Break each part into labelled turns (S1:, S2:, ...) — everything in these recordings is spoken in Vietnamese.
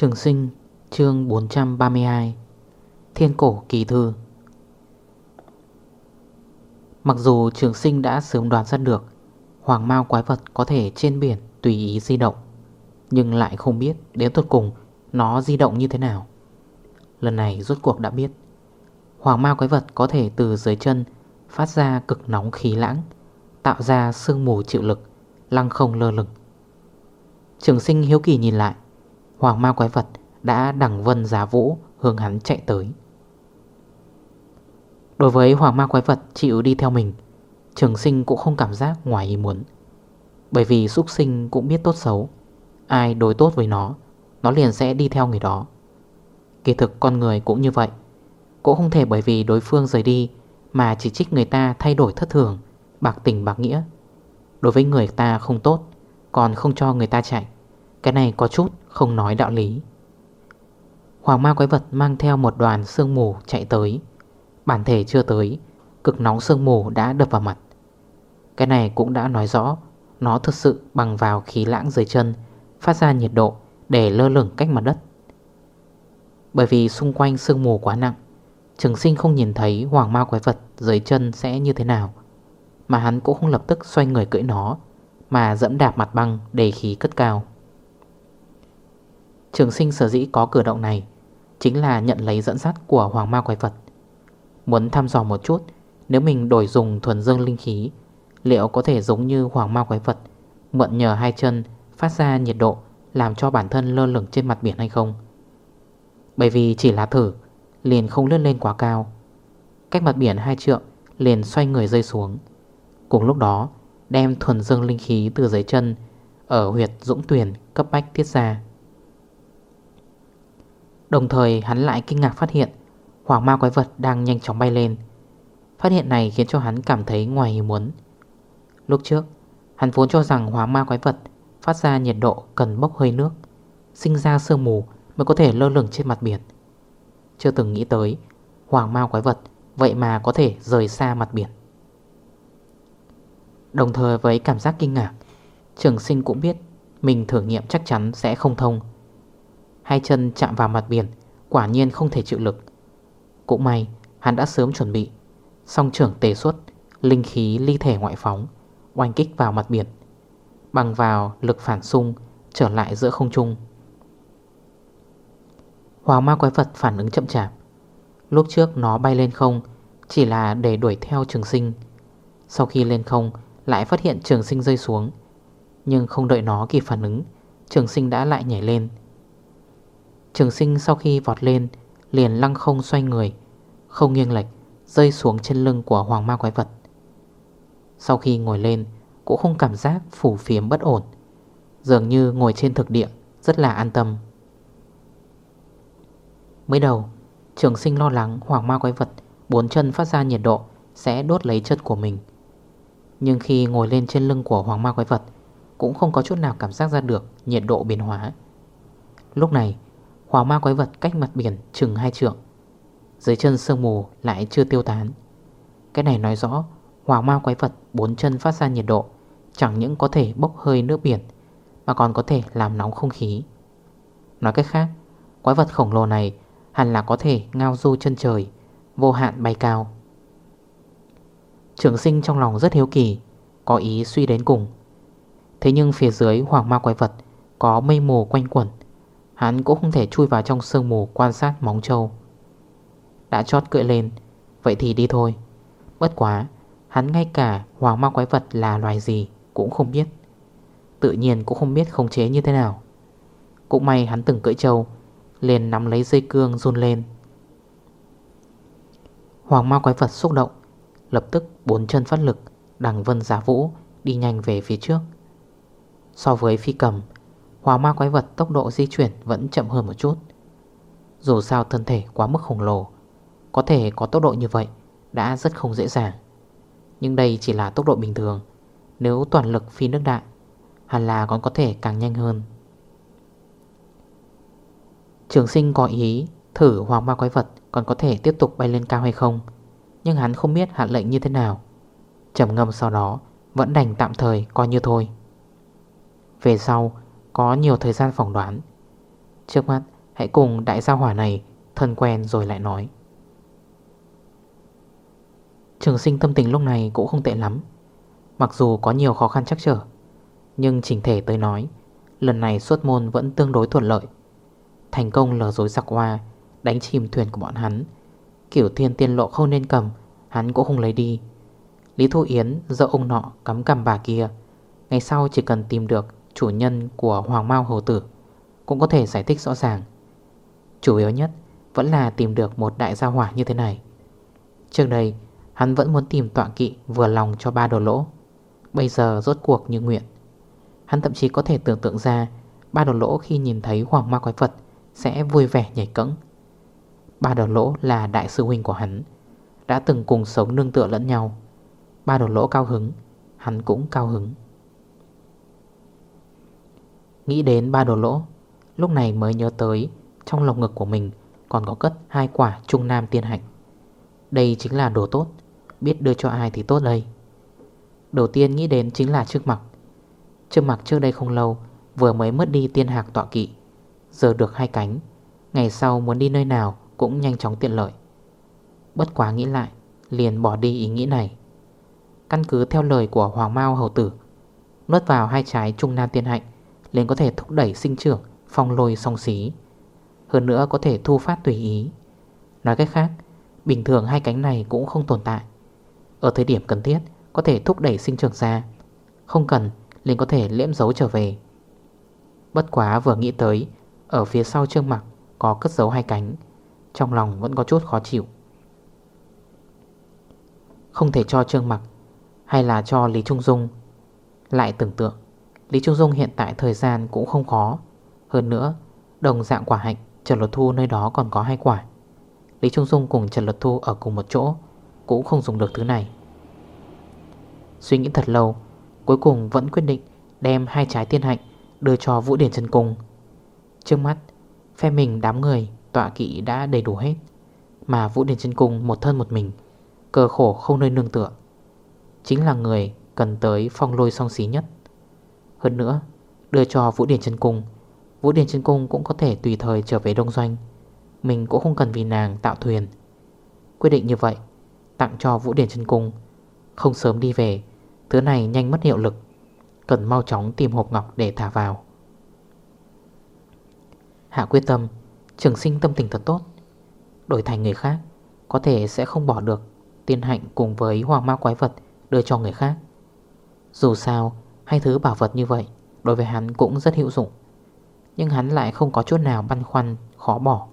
S1: Trường sinh, chương 432 Thiên cổ kỳ thư. Mặc dù trường sinh đã sớm đoán ra được Hoàng mao quái vật có thể trên biển tùy ý di động, Nhưng lại không biết đến tuột cùng nó di động như thế nào. Lần này rốt cuộc đã biết, Hoàng mao quái vật có thể từ dưới chân phát ra cực nóng khí lãng, Tạo ra sương mù chịu lực, Lăng không lơ lửng. Trường sinh hiếu kỳ nhìn lại Hoàng ma quái vật đã đẳng vân giá vũ, hướng hắn chạy tới. Đối với hoàng ma quái vật chịu đi theo mình. Trường sinh cũng không cảm giác ngoài ý muốn. Bởi vì súc sinh cũng biết tốt xấu. Ai đối tốt với nó Nó liền sẽ đi theo người đó. Kỳ thực con người cũng như vậy. Cũng không thể bởi vì đối phương rời đi Mà chỉ trích người ta thay đổi thất thường, Bạc tình bạc nghĩa. Đối với người ta không tốt, Còn không cho người ta chạy. Cái này có chút không nói đạo lý. Hoàng ma quái vật mang theo một đoàn sương mù chạy tới. Bản thể chưa tới, Cực nóng sương mù đã đập vào mặt. Cái này cũng đã nói rõ, Nó thực sự bằng vào khí lãng dưới chân, Phát ra nhiệt độ để lơ lửng cách mặt đất. Bởi vì xung quanh sương mù quá nặng, Trường sinh không nhìn thấy hoàng ma quái vật dưới chân sẽ như thế nào. Mà hắn cũng không lập tức xoay người cưỡi nó, Mà dẫm đạp mặt băng để khí cất cao. Trường sinh sở dĩ có cử động này Chính là nhận lấy dẫn dắt của hoàng ma quái vật. Muốn thăm dò một chút, Nếu mình đổi dùng thuần dương linh khí, Liệu có thể giống như hoàng ma quái vật Mượn nhờ hai chân Phát ra nhiệt độ Làm cho bản thân lơ lửng trên mặt biển hay không? Bởi vì chỉ là thử, Liền không lướt lên quá cao. Cách mặt biển hai trượng Liền xoay người rơi xuống. Cùng lúc đó, đem thuần dương linh khí từ dưới chân Ở huyệt dũng tuyển cấp bách tiết ra. Đồng thời, hắn lại kinh ngạc phát hiện Hoàng ma quái vật đang nhanh chóng bay lên. Phát hiện này khiến cho hắn cảm thấy ngoài ý muốn. Lúc trước, Hắn vốn cho rằng hoàng ma quái vật Phát ra nhiệt độ cần bốc hơi nước, Sinh ra sương mù mới có thể lơ lửng trên mặt biển. Chưa từng nghĩ tới, Hoàng ma quái vật Vậy mà có thể rời xa mặt biển. Đồng thời với cảm giác kinh ngạc, Trường sinh cũng biết Mình thử nghiệm chắc chắn sẽ không thông. Hai chân chạm vào mặt biển, Quả nhiên không thể chịu lực. Cũng may, hắn đã sớm chuẩn bị. Song trưởng tề xuất, Linh khí ly thể ngoại phóng, Oanh kích vào mặt biển, Bằng vào lực phản xung Trở lại giữa không trung. Hoàng ma quái vật phản ứng chậm chạp. Lúc trước nó bay lên không Chỉ là để đuổi theo trường sinh. Sau khi lên không, Lại phát hiện trường sinh rơi xuống. Nhưng không đợi nó kịp phản ứng, Trường sinh đã lại nhảy lên Trường sinh sau khi vọt lên, Liền lăng không xoay người, Không nghiêng lệch, Rơi xuống trên lưng của hoàng ma quái vật. Sau khi ngồi lên, Cũng không cảm giác phủ phiếm bất ổn, Dường như ngồi trên thực địa Rất là an tâm. Mới đầu, Trường sinh lo lắng hoàng ma quái vật Bốn chân phát ra nhiệt độ Sẽ đốt lấy chân của mình. Nhưng khi ngồi lên trên lưng của hoàng ma quái vật, Cũng không có chút nào cảm giác ra được Nhiệt độ biến hóa. Lúc này Hoàng ma quái vật cách mặt biển chừng hai trượng. Dưới chân sương mù lại chưa tiêu tán. Cái này nói rõ Hoàng ma quái vật bốn chân phát ra nhiệt độ, Chẳng những có thể bốc hơi nước biển, Mà còn có thể làm nóng không khí. Nói cách khác, Quái vật khổng lồ này Hẳn là có thể ngao du chân trời, Vô hạn bay cao. Trường sinh trong lòng rất hiếu kỳ, Có ý suy đến cùng. Thế nhưng phía dưới hoàng ma quái vật Có mây mù quanh quẩn Hắn cũng không thể chui vào trong sương mù quan sát móng trâu. Đã chót cưỡi lên, Vậy thì đi thôi. Bất quá, Hắn ngay cả hoàng ma quái vật là loài gì Cũng không biết. Tự nhiên cũng không biết khống chế như thế nào. Cũng may hắn từng cưỡi trâu, Liền nắm lấy dây cương run lên. Hoàng ma quái vật xúc động, Lập tức bốn chân phát lực, Đằng vân giả vũ Đi nhanh về phía trước. So với phi cầm Hoàng ma quái vật tốc độ di chuyển vẫn chậm hơn một chút. Dù sao thân thể quá mức khổng lồ, Có thể có tốc độ như vậy Đã rất không dễ dàng. Nhưng đây chỉ là tốc độ bình thường. Nếu toàn lực phi nước đại, Hẳn là còn có thể càng nhanh hơn. Trường sinh có ý Thử hoàng ma quái vật còn có thể tiếp tục bay lên cao hay không, Nhưng hắn không biết hạn lệnh như thế nào. Trầm ngâm sau đó, Vẫn đành tạm thời coi như thôi. Về sau có nhiều thời gian phỏng đoán. Trước mắt, hãy cùng đại gia hỏa này Thân quen rồi lại nói. Trường sinh tâm tình lúc này cũng không tệ lắm. Mặc dù có nhiều khó khăn chắc trở, Nhưng chỉnh thể tới nói, Lần này xuất môn vẫn tương đối thuận lợi. Thành công lừa dối giặc hoa Đánh chìm thuyền của bọn hắn. Kiểu thiên tiên lộ không nên cầm, Hắn cũng không lấy đi. Lý Thu Yến dỡ ông nọ cắm cầm bà kia. Ngày sau chỉ cần tìm được Chủ nhân của Hoàng Mao Hồ Tử Cũng có thể giải thích rõ ràng. Chủ yếu nhất Vẫn là tìm được một đại gia hỏa như thế này. Trước đây, Hắn vẫn muốn tìm tọa kỵ vừa lòng cho ba đồ lỗ. Bây giờ rốt cuộc như nguyện. Hắn thậm chí có thể tưởng tượng ra Ba đồ lỗ khi nhìn thấy hoàng ma quái vật Sẽ vui vẻ nhảy cẫng. Ba đồ lỗ là đại sư huynh của hắn, Đã từng cùng sống nương tựa lẫn nhau. Ba đồ lỗ cao hứng, Hắn cũng cao hứng. Nghĩ đến ba đồ lỗ. Lúc này mới nhớ tới, Trong lòng ngực của mình Còn có cất hai quả trung nam tiên hạnh. Đây chính là đồ tốt, Biết đưa cho ai thì tốt đây. Đầu tiên nghĩ đến chính là trước mặt Trước mặt trước đây không lâu, Vừa mới mất đi tiên hạc tọa kỵ. Giờ được hai cánh, Ngày sau muốn đi nơi nào cũng nhanh chóng tiện lợi. Bất quá nghĩ lại, Liền bỏ đi ý nghĩ này. Căn cứ theo lời của Hoàng Mao Hầu Tử, Nuốt vào hai trái trung nam tiên hạnh liền có thể thúc đẩy sinh trưởng, Phong lôi song xí. Hơn nữa có thể thu phát tùy ý. Nói cách khác, Bình thường hai cánh này cũng không tồn tại. Ở thời điểm cần thiết, Có thể thúc đẩy sinh trưởng ra. Không cần liền có thể liễm dấu trở về. Bất quá vừa nghĩ tới, Ở phía sau trương mặt Có cất dấu hai cánh, Trong lòng vẫn có chút khó chịu. Không thể cho trương mặt Hay là cho Lý Trung Dung, Lại tưởng tượng. Lý Trung Dung hiện tại thời gian cũng không khó. Hơn nữa, Đồng dạng quả hạnh, Trần Luật Thu nơi đó còn có hai quả. Lý Trung Dung cùng Trần Luật Thu ở cùng một chỗ Cũng không dùng được thứ này. Suy nghĩ thật lâu, Cuối cùng vẫn quyết định Đem hai trái tiên hạnh Đưa cho Vũ Điển Trần Cung. Trước mắt, Phe mình đám người Tọa kỵ đã đầy đủ hết, Mà Vũ Điển Trần Cung một thân một mình Cờ khổ không nơi nương tựa. Chính là người cần tới phong lôi song xí nhất hơn nữa, Đưa cho Vũ Điển chân Cung, Vũ Điển chân Cung cũng có thể tùy thời trở về Đông Doanh. Mình cũng không cần vì nàng tạo thuyền. Quyết định như vậy, Tặng cho Vũ Điển chân Cung. Không sớm đi về, Thứ này nhanh mất hiệu lực. Cần mau chóng tìm hộp ngọc để thả vào. Hạ quyết tâm, Trường sinh tâm tình thật tốt. Đổi thành người khác, Có thể sẽ không bỏ được Tiên hạnh cùng với hoàng ma quái vật Đưa cho người khác. Dù sao Hai thứ bảo vật như vậy Đối với hắn cũng rất hữu dụng. Nhưng hắn lại không có chút nào băn khoăn Khó bỏ.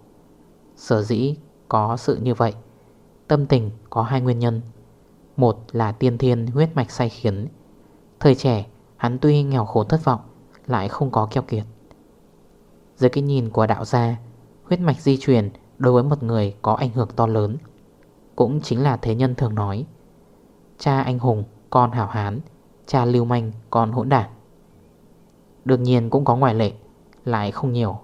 S1: Sở dĩ có sự như vậy Tâm tình có hai nguyên nhân. Một là tiên thiên huyết mạch say khiến. Thời trẻ Hắn tuy nghèo khổ thất vọng Lại không có keo kiệt. Dưới cái nhìn của đạo gia Huyết mạch di truyền đối với một người có ảnh hưởng to lớn. Cũng chính là thế nhân thường nói Cha anh hùng, con hảo hán Cha lưu manh còn hỗn đản. Đương nhiên cũng có ngoại lệ, Lại không nhiều.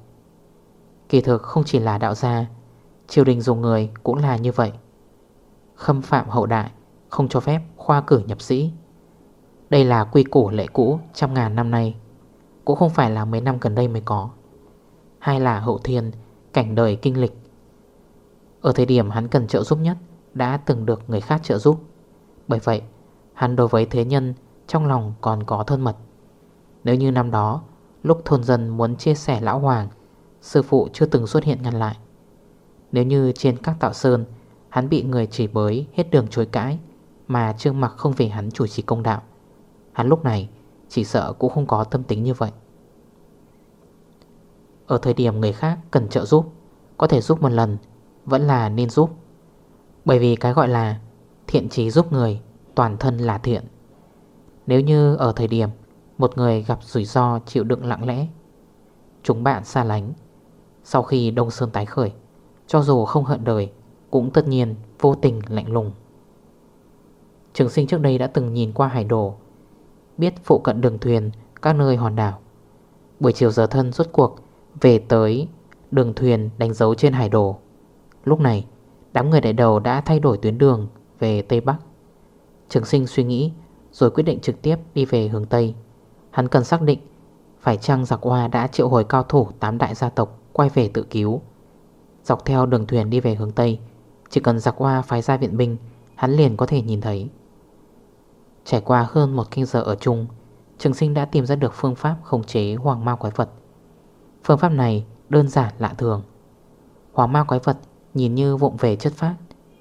S1: Kỳ thực không chỉ là đạo gia, Triều đình dùng người cũng là như vậy. Khâm phạm hậu đại, Không cho phép khoa cử nhập sĩ. Đây là quy củ lệ cũ Trăm ngàn năm nay, Cũng không phải là mấy năm gần đây mới có. Hay là hậu thiên, Cảnh đời kinh lịch. Ở thời điểm hắn cần trợ giúp nhất, Đã từng được người khác trợ giúp. Bởi vậy, Hắn đối với thế nhân trong lòng còn có thân mật. Nếu như năm đó, Lúc thôn dân muốn chia sẻ lão hoàng, Sư phụ chưa từng xuất hiện ngăn lại. Nếu như trên các tạo sơn, Hắn bị người chỉ bới hết đường chối cãi Mà trương mặc không vì hắn chủ trì công đạo, Hắn lúc này Chỉ sợ cũng không có tâm tính như vậy. Ở thời điểm người khác cần trợ giúp, Có thể giúp một lần, Vẫn là nên giúp. Bởi vì cái gọi là Thiện trí giúp người Toàn thân là thiện nếu như ở thời điểm Một người gặp rủi ro chịu đựng lặng lẽ, Chúng bạn xa lánh. Sau khi Đông Sơn tái khởi, Cho dù không hận đời, Cũng tất nhiên vô tình lạnh lùng. Trường sinh trước đây đã từng nhìn qua hải đồ, Biết phụ cận đường thuyền, Các nơi hòn đảo. Buổi chiều giờ thân rốt cuộc Về tới đường thuyền đánh dấu trên hải đồ. Lúc này, Đám người đại đầu đã thay đổi tuyến đường Về Tây Bắc. Trường sinh suy nghĩ rồi quyết định trực tiếp đi về hướng Tây. Hắn cần xác định Phải chăng giặc hoa đã triệu hồi cao thủ Tám đại gia tộc quay về tự cứu. Dọc theo đường thuyền đi về hướng Tây, Chỉ cần giặc hoa phái ra viện binh, Hắn liền có thể nhìn thấy. Trải qua hơn một kinh giờ ở chung, Trường sinh đã tìm ra được phương pháp khống chế hoàng ma quái vật. Phương pháp này đơn giản lạ thường. Hoàng ma quái vật nhìn như vụng về chất phát,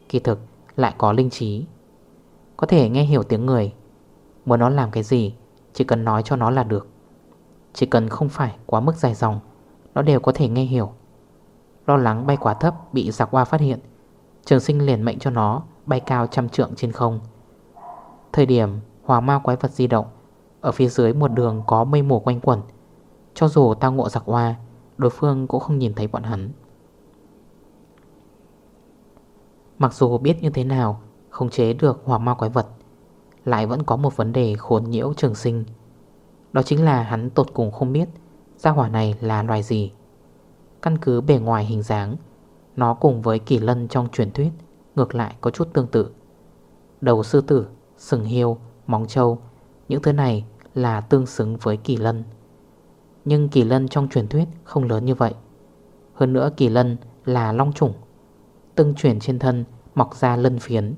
S1: Kỳ thực lại có linh trí. Có thể nghe hiểu tiếng người Muốn nó làm cái gì, Chỉ cần nói cho nó là được. Chỉ cần không phải quá mức dài dòng, Nó đều có thể nghe hiểu. Lo lắng bay quá thấp bị giặc hoa phát hiện, Trường sinh liền mệnh cho nó Bay cao trăm trượng trên không. Thời điểm hoàng ma quái vật di động, Ở phía dưới một đường có mây mù quanh quẩn. Cho dù tao ngộ giặc hoa Đối phương cũng không nhìn thấy bọn hắn. Mặc dù biết như thế nào, Không chế được hoàng ma quái vật lại vẫn có một vấn đề khốn nhiễu trường sinh. Đó chính là hắn tột cùng không biết Gia hỏa này là loài gì. Căn cứ bề ngoài hình dáng Nó cùng với kỳ lân trong truyền thuyết Ngược lại có chút tương tự. Đầu sư tử, sừng hiêu, móng trâu Những thứ này là tương xứng với kỳ lân. Nhưng kỳ lân trong truyền thuyết không lớn như vậy. Hơn nữa kỳ lân là long chủng tương truyền trên thân mọc ra lân phiến.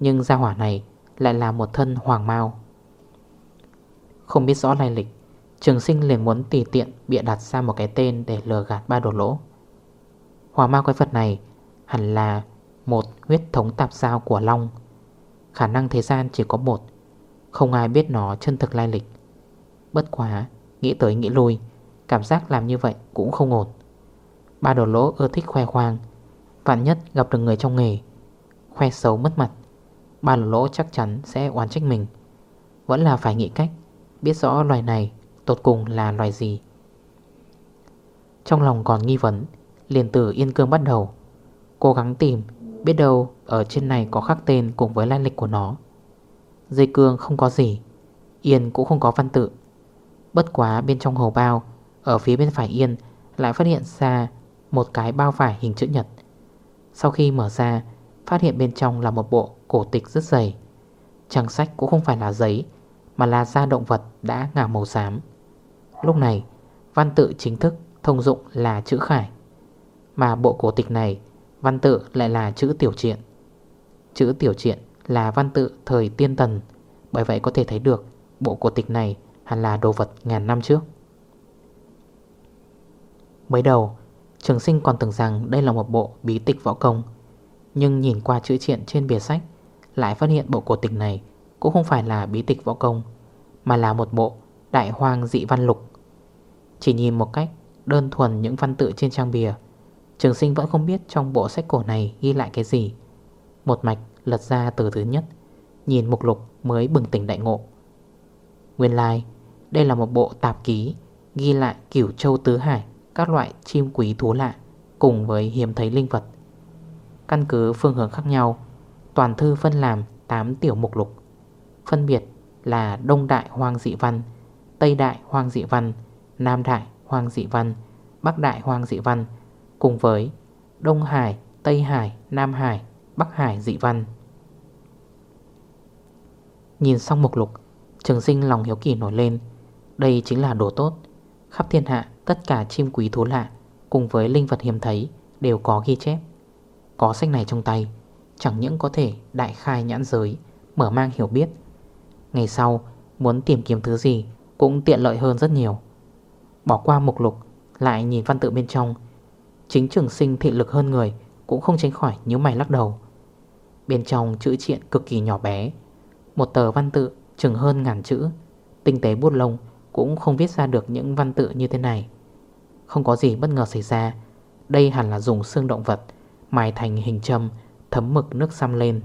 S1: Nhưng gia hỏa này lại là một thân hoàng mau. Không biết rõ lai lịch, Trường sinh liền muốn tùy tiện bịa đặt ra một cái tên để lừa gạt ba đồ lỗ. Hoàng ma quái vật này hẳn là một huyết thống tạp sao của Long. Khả năng thế gian chỉ có một, Không ai biết nó chân thực lai lịch. Bất quá, Nghĩ tới nghĩ lui, Cảm giác làm như vậy cũng không ổn. Ba đồ lỗ ưa thích khoe khoang, Vạn nhất gặp được người trong nghề, Khoe xấu mất mặt Ba lỗ lỗ chắc chắn sẽ oán trách mình. Vẫn là phải nghĩ cách, Biết rõ loài này tột cùng là loài gì. Trong lòng còn nghi vấn, Liền từ Yên Cương bắt đầu, Cố gắng tìm Biết đâu ở trên này có khắc tên cùng với lai lịch của nó. Dây cương không có gì, Yên cũng không có văn tự. Bất quá bên trong hầu bao, Ở phía bên phải Yên, Lại phát hiện ra một cái bao vải hình chữ nhật. Sau khi mở ra Phát hiện bên trong là một bộ cổ tịch rất dày. Trang sách cũng không phải là giấy, Mà là da động vật đã ngả màu xám. Lúc này, Văn tự chính thức thông dụng là chữ khải, Mà bộ cổ tịch này Văn tự lại là chữ tiểu triện Chữ tiểu triện là văn tự thời tiên tần, Bởi vậy có thể thấy được Bộ cổ tịch này hẳn là đồ vật ngàn năm trước. Mới đầu, Trường sinh còn tưởng rằng đây là một bộ bí tịch võ công nhưng nhìn qua chữ triện trên bìa sách Lại phát hiện bộ cổ tịch này Cũng không phải là bí tịch võ công Mà là một bộ đại hoang dị văn lục. Chỉ nhìn một cách đơn thuần những văn tự trên trang bìa Trường sinh vẫn không biết trong bộ sách cổ này ghi lại cái gì. Một mạch lật ra từ thứ nhất Nhìn mục lục mới bừng tỉnh đại ngộ. Nguyên lai like, đây là một bộ tạp ký Ghi lại kiểu châu tứ hải Các loại chim quý thú lạ Cùng với hiếm thấy linh vật. Căn cứ phương hướng khác nhau Toàn thư phân làm 8 tiểu mục lục. Phân biệt là Đông Đại Hoang Dị Văn Tây Đại Hoang Dị Văn Nam Đại Hoang Dị Văn Bắc Đại Hoang Dị Văn Cùng với Đông Hải, Tây Hải, Nam Hải, Bắc Hải dị văn. Nhìn xong mục lục Trường sinh lòng hiếu kỳ nổi lên. Đây chính là đồ tốt. Khắp thiên hạ tất cả chim quý thú lạ Cùng với linh vật hiếm thấy Đều có ghi chép. Có sách này trong tay, Chẳng những có thể đại khai nhãn giới, Mở mang hiểu biết. Ngày sau, muốn tìm kiếm thứ gì Cũng tiện lợi hơn rất nhiều. Bỏ qua mục lục, Lại nhìn văn tự bên trong. Chính trường sinh thị lực hơn người Cũng không tránh khỏi nhíu mày lắc đầu. Bên trong chữ triện cực kỳ nhỏ bé, Một tờ văn tự chừng hơn ngàn chữ. Tinh tế bút lông Cũng không viết ra được những văn tự như thế này. Không có gì bất ngờ xảy ra, Đây hẳn là dùng xương động vật mài thành hình châm, thấm mực nước xăm lên.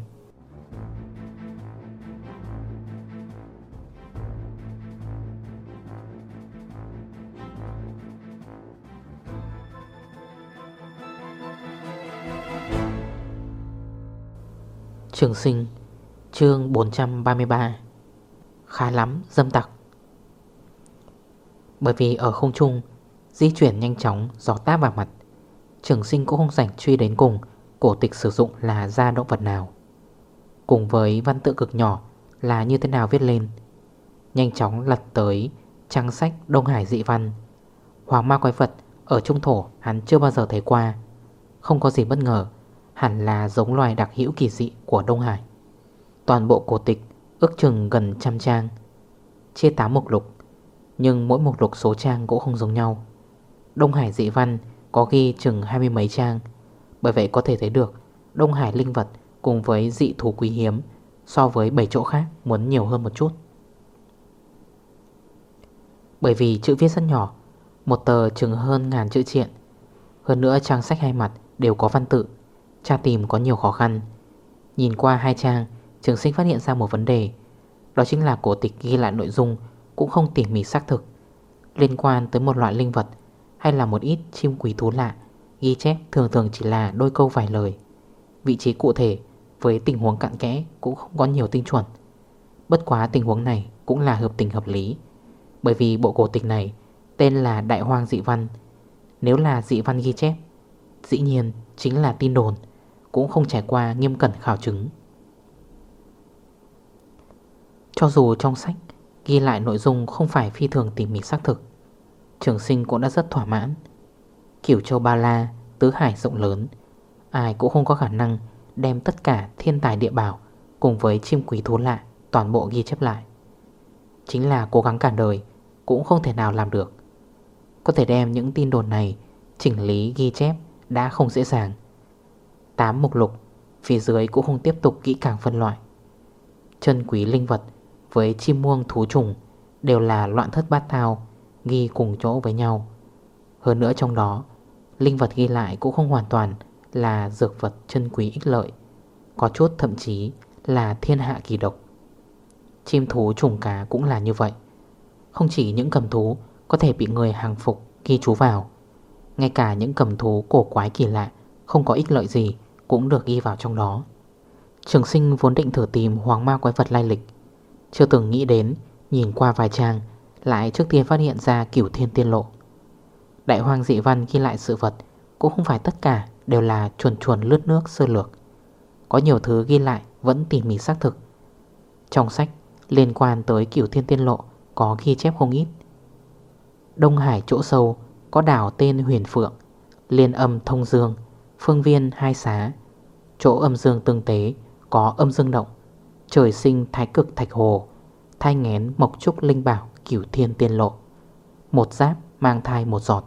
S1: Trường sinh, chương 433 Khá lắm, dâm tặc Bởi vì ở không trung, Di chuyển nhanh chóng, gió táp vào mặt Trường sinh cũng không rảnh truy đến cùng. Cổ tịch sử dụng là da động vật nào? Cùng với văn tự cực nhỏ Là như thế nào viết lên? Nhanh chóng lật tới Trang sách Đông Hải dị văn. Hoàng ma quái vật Ở trung thổ hắn chưa bao giờ thấy qua. Không có gì bất ngờ, Hẳn là giống loài đặc hữu kỳ dị của Đông Hải. Toàn bộ cổ tịch ước chừng gần trăm trang, Chia 8 mục lục, Nhưng mỗi mục lục số trang cũng không giống nhau. Đông Hải dị văn có ghi chừng hai mươi mấy trang. Bởi vậy có thể thấy được, Đông Hải linh vật cùng với dị thú quý hiếm So với 7 chỗ khác muốn nhiều hơn một chút. Bởi vì chữ viết rất nhỏ, Một tờ chừng hơn ngàn chữ triện. Hơn nữa trang sách hai mặt đều có văn tự, Tra tìm có nhiều khó khăn. Nhìn qua hai trang, Trường sinh phát hiện ra một vấn đề, Đó chính là cổ tịch ghi lại nội dung Cũng không tỉ mỉ xác thực. Liên quan tới một loại linh vật hay là một ít chim quý thú lạ, Ghi chép thường thường chỉ là đôi câu vài lời. Vị trí cụ thể Với tình huống cạn kẽ Cũng không có nhiều tinh chuẩn. Bất quá tình huống này cũng là hợp tình hợp lý, Bởi vì bộ cổ tịch này Tên là Đại Hoang Dị Văn. Nếu là dị văn ghi chép, Dĩ nhiên chính là tin đồn, Cũng không trải qua nghiêm cẩn khảo chứng. Cho dù trong sách Ghi lại nội dung không phải phi thường tỉ mỉ xác thực Trường sinh cũng đã rất thỏa mãn. Kiểu châu Ba La, Tứ hải rộng lớn, Ai cũng không có khả năng Đem tất cả thiên tài địa bảo Cùng với chim quý thú lạ Toàn bộ ghi chép lại. Chính là cố gắng cả đời Cũng không thể nào làm được. Có thể đem những tin đồn này Chỉnh lý, ghi chép đã không dễ dàng. 8 mục lục, Phía dưới cũng không tiếp tục kỹ càng phân loại. Chân quý linh vật Với chim muông thú trùng Đều là loạn thất bát thao Ghi cùng chỗ với nhau. Hơn nữa trong đó, Linh vật ghi lại cũng không hoàn toàn Là dược vật chân quý ích lợi, Có chút thậm chí là thiên hạ kỳ độc. Chim thú trùng cá cũng là như vậy. Không chỉ những cầm thú Có thể bị người hàng phục ghi chú vào, ngay cả những cầm thú cổ quái kỳ lạ Không có ích lợi gì Cũng được ghi vào trong đó. Trường sinh vốn định thử tìm hoàng ma quái vật lai lịch, Chưa từng nghĩ đến Nhìn qua vài trang lại trước tiên phát hiện ra cửu thiên tiên lộ. Đại hoàng dị văn ghi lại sự vật Cũng không phải tất cả Đều là chuồn chuồn lướt nước sơ lược. Có nhiều thứ ghi lại vẫn tỉ mỉ xác thực. Trong sách liên quan tới cửu thiên tiên lộ Có ghi chép không ít. Đông Hải chỗ sâu có đảo tên Huyền Phượng, Liên âm thông dương, Phương viên hai xá. Chỗ âm dương tương tế Có âm dương động, Trời sinh thái cực thạch hồ, Thai ngén mộc trúc linh bảo. Cửu thiên tiên lộ. Một giáp mang thai một giọt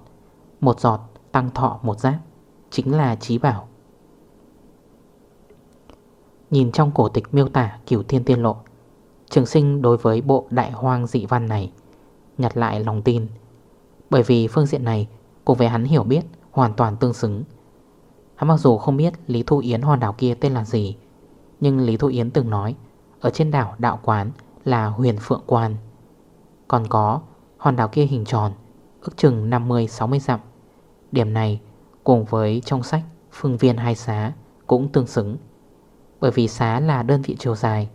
S1: Một giọt tăng thọ một giáp, Chính là trí bảo. Nhìn trong cổ tịch miêu tả cửu thiên tiên lộ, Trường sinh đối với bộ đại hoang dị văn này Nhặt lại lòng tin, bởi vì phương diện này Cùng với hắn hiểu biết hoàn toàn tương xứng. Hắn mặc dù không biết Lý Thu Yến hòn đảo kia tên là gì, Nhưng Lý Thu Yến từng nói, Ở trên đảo đạo quán là huyền phượng quan. Còn có hòn đảo kia hình tròn, Ước chừng 50-60 dặm. Điểm này, cùng với trong sách Phương viên hai xá cũng tương xứng, Bởi vì xá là đơn vị chiều dài,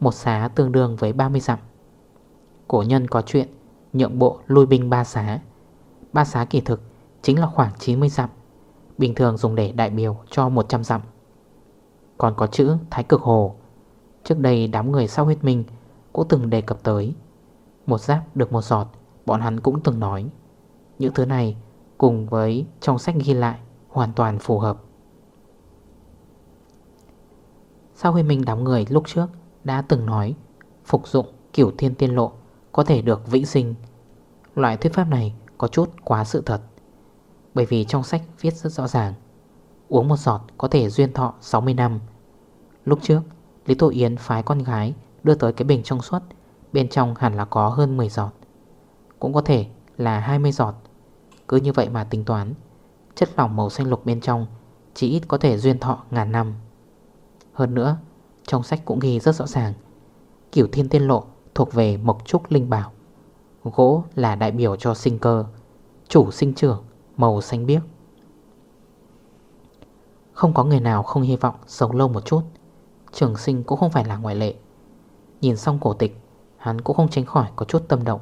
S1: Một xá tương đương với 30 dặm. Cổ nhân có chuyện Nhượng bộ lui binh ba xá. Ba xá kỳ thực chính là khoảng 90 dặm, Bình thường dùng để đại biểu cho 100 dặm. Còn có chữ Thái Cực Hồ, Trước đây đám người sau huyết minh Cũng từng đề cập tới. Một giáp được một giọt, Bọn hắn cũng từng nói. Những thứ này cùng với trong sách ghi lại Hoàn toàn phù hợp. Sao khi minh đám người lúc trước Đã từng nói Phục dụng kiểu thiên tiên lộ Có thể được vĩnh sinh? Loại thuyết pháp này có chút quá sự thật. Bởi vì trong sách viết rất rõ ràng, Uống một giọt có thể duyên thọ 60 năm. Lúc trước, Lý Tổ Yến phái con gái Đưa tới cái bình trong suốt Bên trong hẳn là có hơn 10 giọt. Cũng có thể là 20 giọt. Cứ như vậy mà tính toán, Chất lỏng màu xanh lục bên trong Chỉ ít có thể duyên thọ ngàn năm. Hơn nữa, Trong sách cũng ghi rất rõ ràng, Kiểu thiên tiên lộ thuộc về mộc trúc linh bảo. Gỗ là đại biểu cho sinh cơ, Chủ sinh trưởng, Màu xanh biếc. Không có người nào không hy vọng sống lâu một chút. Trường sinh cũng không phải là ngoại lệ. Nhìn xong cổ tịch Hắn cũng không tránh khỏi có chút tâm động.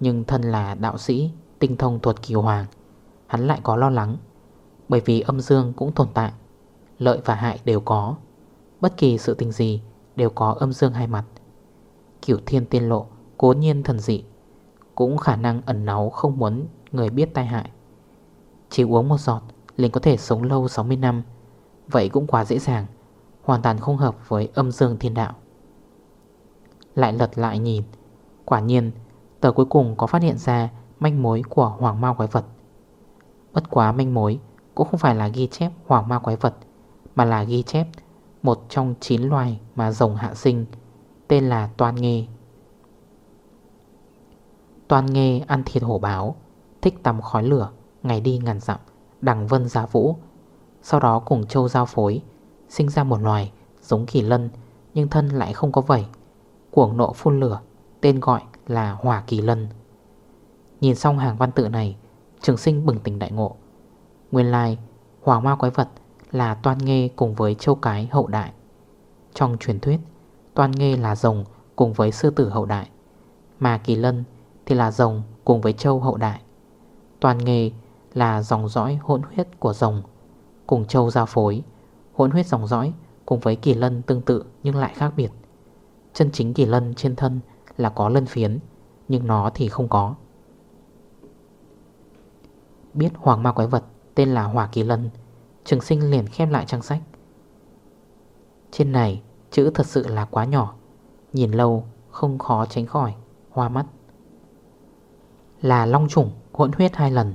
S1: Nhưng thân là đạo sĩ, Tinh thông thuật kiều hoàng, Hắn lại có lo lắng, Bởi vì âm dương cũng tồn tại, Lợi và hại đều có, Bất kỳ sự tình gì đều có âm dương hai mặt. Kiểu thiên tiên lộ, Cố nhiên thần dị, Cũng khả năng ẩn náu không muốn người biết tai hại. Chỉ uống một giọt liền có thể sống lâu 60 năm, Vậy cũng quá dễ dàng, Hoàn toàn không hợp với âm dương thiên đạo. Lại lật lại nhìn. Quả nhiên, Tờ cuối cùng có phát hiện ra Manh mối của hoàng ma quái vật. Bất quá manh mối Cũng không phải là ghi chép hoàng ma quái vật, Mà là ghi chép Một trong 9 loài mà rồng hạ sinh, Tên là Toan Nghê. Toan Nghê ăn thịt hổ báo, Thích tắm khói lửa, Ngày đi ngàn dặm, Đằng vân giá vũ. Sau đó cùng châu giao phối, Sinh ra một loài giống kỳ lân, Nhưng thân lại không có vẩy. Cuồng nộ phun lửa, Tên gọi là hỏa kỳ lân. Nhìn xong hàng văn tự này, Trường sinh bừng tỉnh đại ngộ. Nguyên lai, hỏa ma quái vật Là toan nghê cùng với châu cái hậu đại. Trong truyền thuyết, Toan nghê là rồng cùng với sư tử hậu đại, Mà kỳ lân thì là rồng cùng với châu hậu đại. Toàn nghe là dòng dõi hỗn huyết của rồng, Cùng châu giao phối, Hỗn huyết dòng dõi cùng với kỳ lân tương tự nhưng lại khác biệt. Chân chính kỳ lân trên thân là có lân phiến, Nhưng nó thì không có. Biết hoàng ma quái vật tên là hỏa kỳ lân, Trường sinh liền khép lại trang sách. Trên này, chữ thật sự là quá nhỏ, Nhìn lâu, không khó tránh khỏi, Hoa mắt. Là long trùng hỗn huyết hai lần,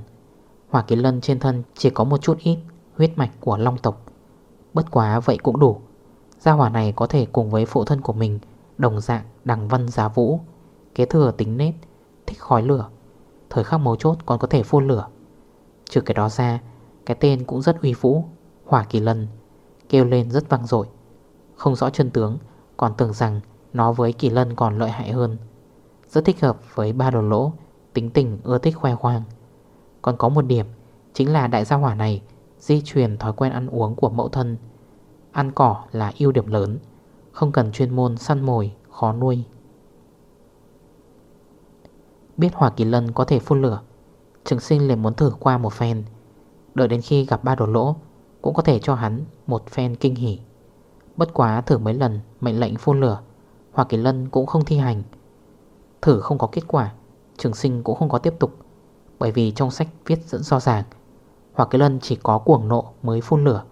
S1: Hỏa kỳ lân trên thân chỉ có một chút ít Huyết mạch của long tộc. Bất quá vậy cũng đủ, Gia hỏa này có thể cùng với phụ thân của mình Đồng dạng đằng văn giá vũ. Kế thừa tính nết, Thích khói lửa. Thời khắc mấu chốt còn có thể phun lửa. Trừ cái đó ra, Cái tên cũng rất uy vũ, Hỏa kỳ lân. Kêu lên rất vang dội. Không rõ chân tướng, Còn tưởng rằng nó với kỳ lân còn lợi hại hơn. Rất thích hợp với ba đồ lỗ, Tính tình ưa thích khoe khoang. Còn có một điểm, Chính là đại gia hỏa này Di truyền thói quen ăn uống của mẫu thân. Ăn cỏ là ưu điểm lớn. Không cần chuyên môn săn mồi, Khó nuôi. Biết hỏa kỳ lân có thể phun lửa, Trường sinh liền muốn thử qua một phen. Đợi đến khi gặp ba đồ lỗ, Cũng có thể cho hắn một phen kinh hỉ. Bất quá thử mấy lần, Mệnh lệnh phun lửa Hỏa kỳ lân cũng không thi hành. Thử không có kết quả, Trường sinh cũng không có tiếp tục, Bởi vì trong sách viết dẫn rõ ràng Hỏa kỳ lân chỉ có cuồng nộ mới phun lửa.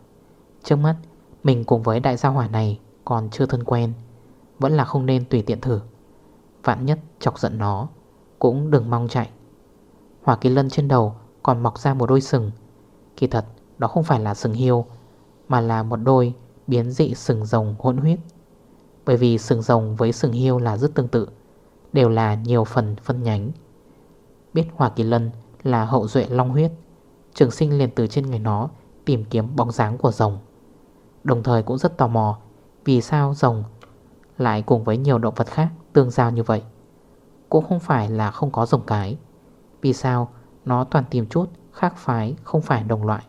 S1: Trước mắt, Mình cùng với đại gia hỏa này còn chưa thân quen, Vẫn là không nên tùy tiện thử. Vạn nhất chọc giận nó, Cũng đừng mong chạy. Hỏa kỳ lân trên đầu còn mọc ra một đôi sừng. Kỳ thật, đó không phải là sừng hiêu Mà là một đôi biến dị sừng rồng hỗn huyết. Bởi vì sừng rồng với sừng hiêu là rất tương tự, Đều là nhiều phần phân nhánh. Biết Hỏa kỳ lân là hậu duệ long huyết, Trường sinh liền từ trên người nó Tìm kiếm bóng dáng của rồng. Đồng thời cũng rất tò mò vì sao rồng lại cùng với nhiều động vật khác tương giao như vậy? Cũng không phải là không có rồng cái. Vì sao nó toàn tìm chút khác phái không phải đồng loại?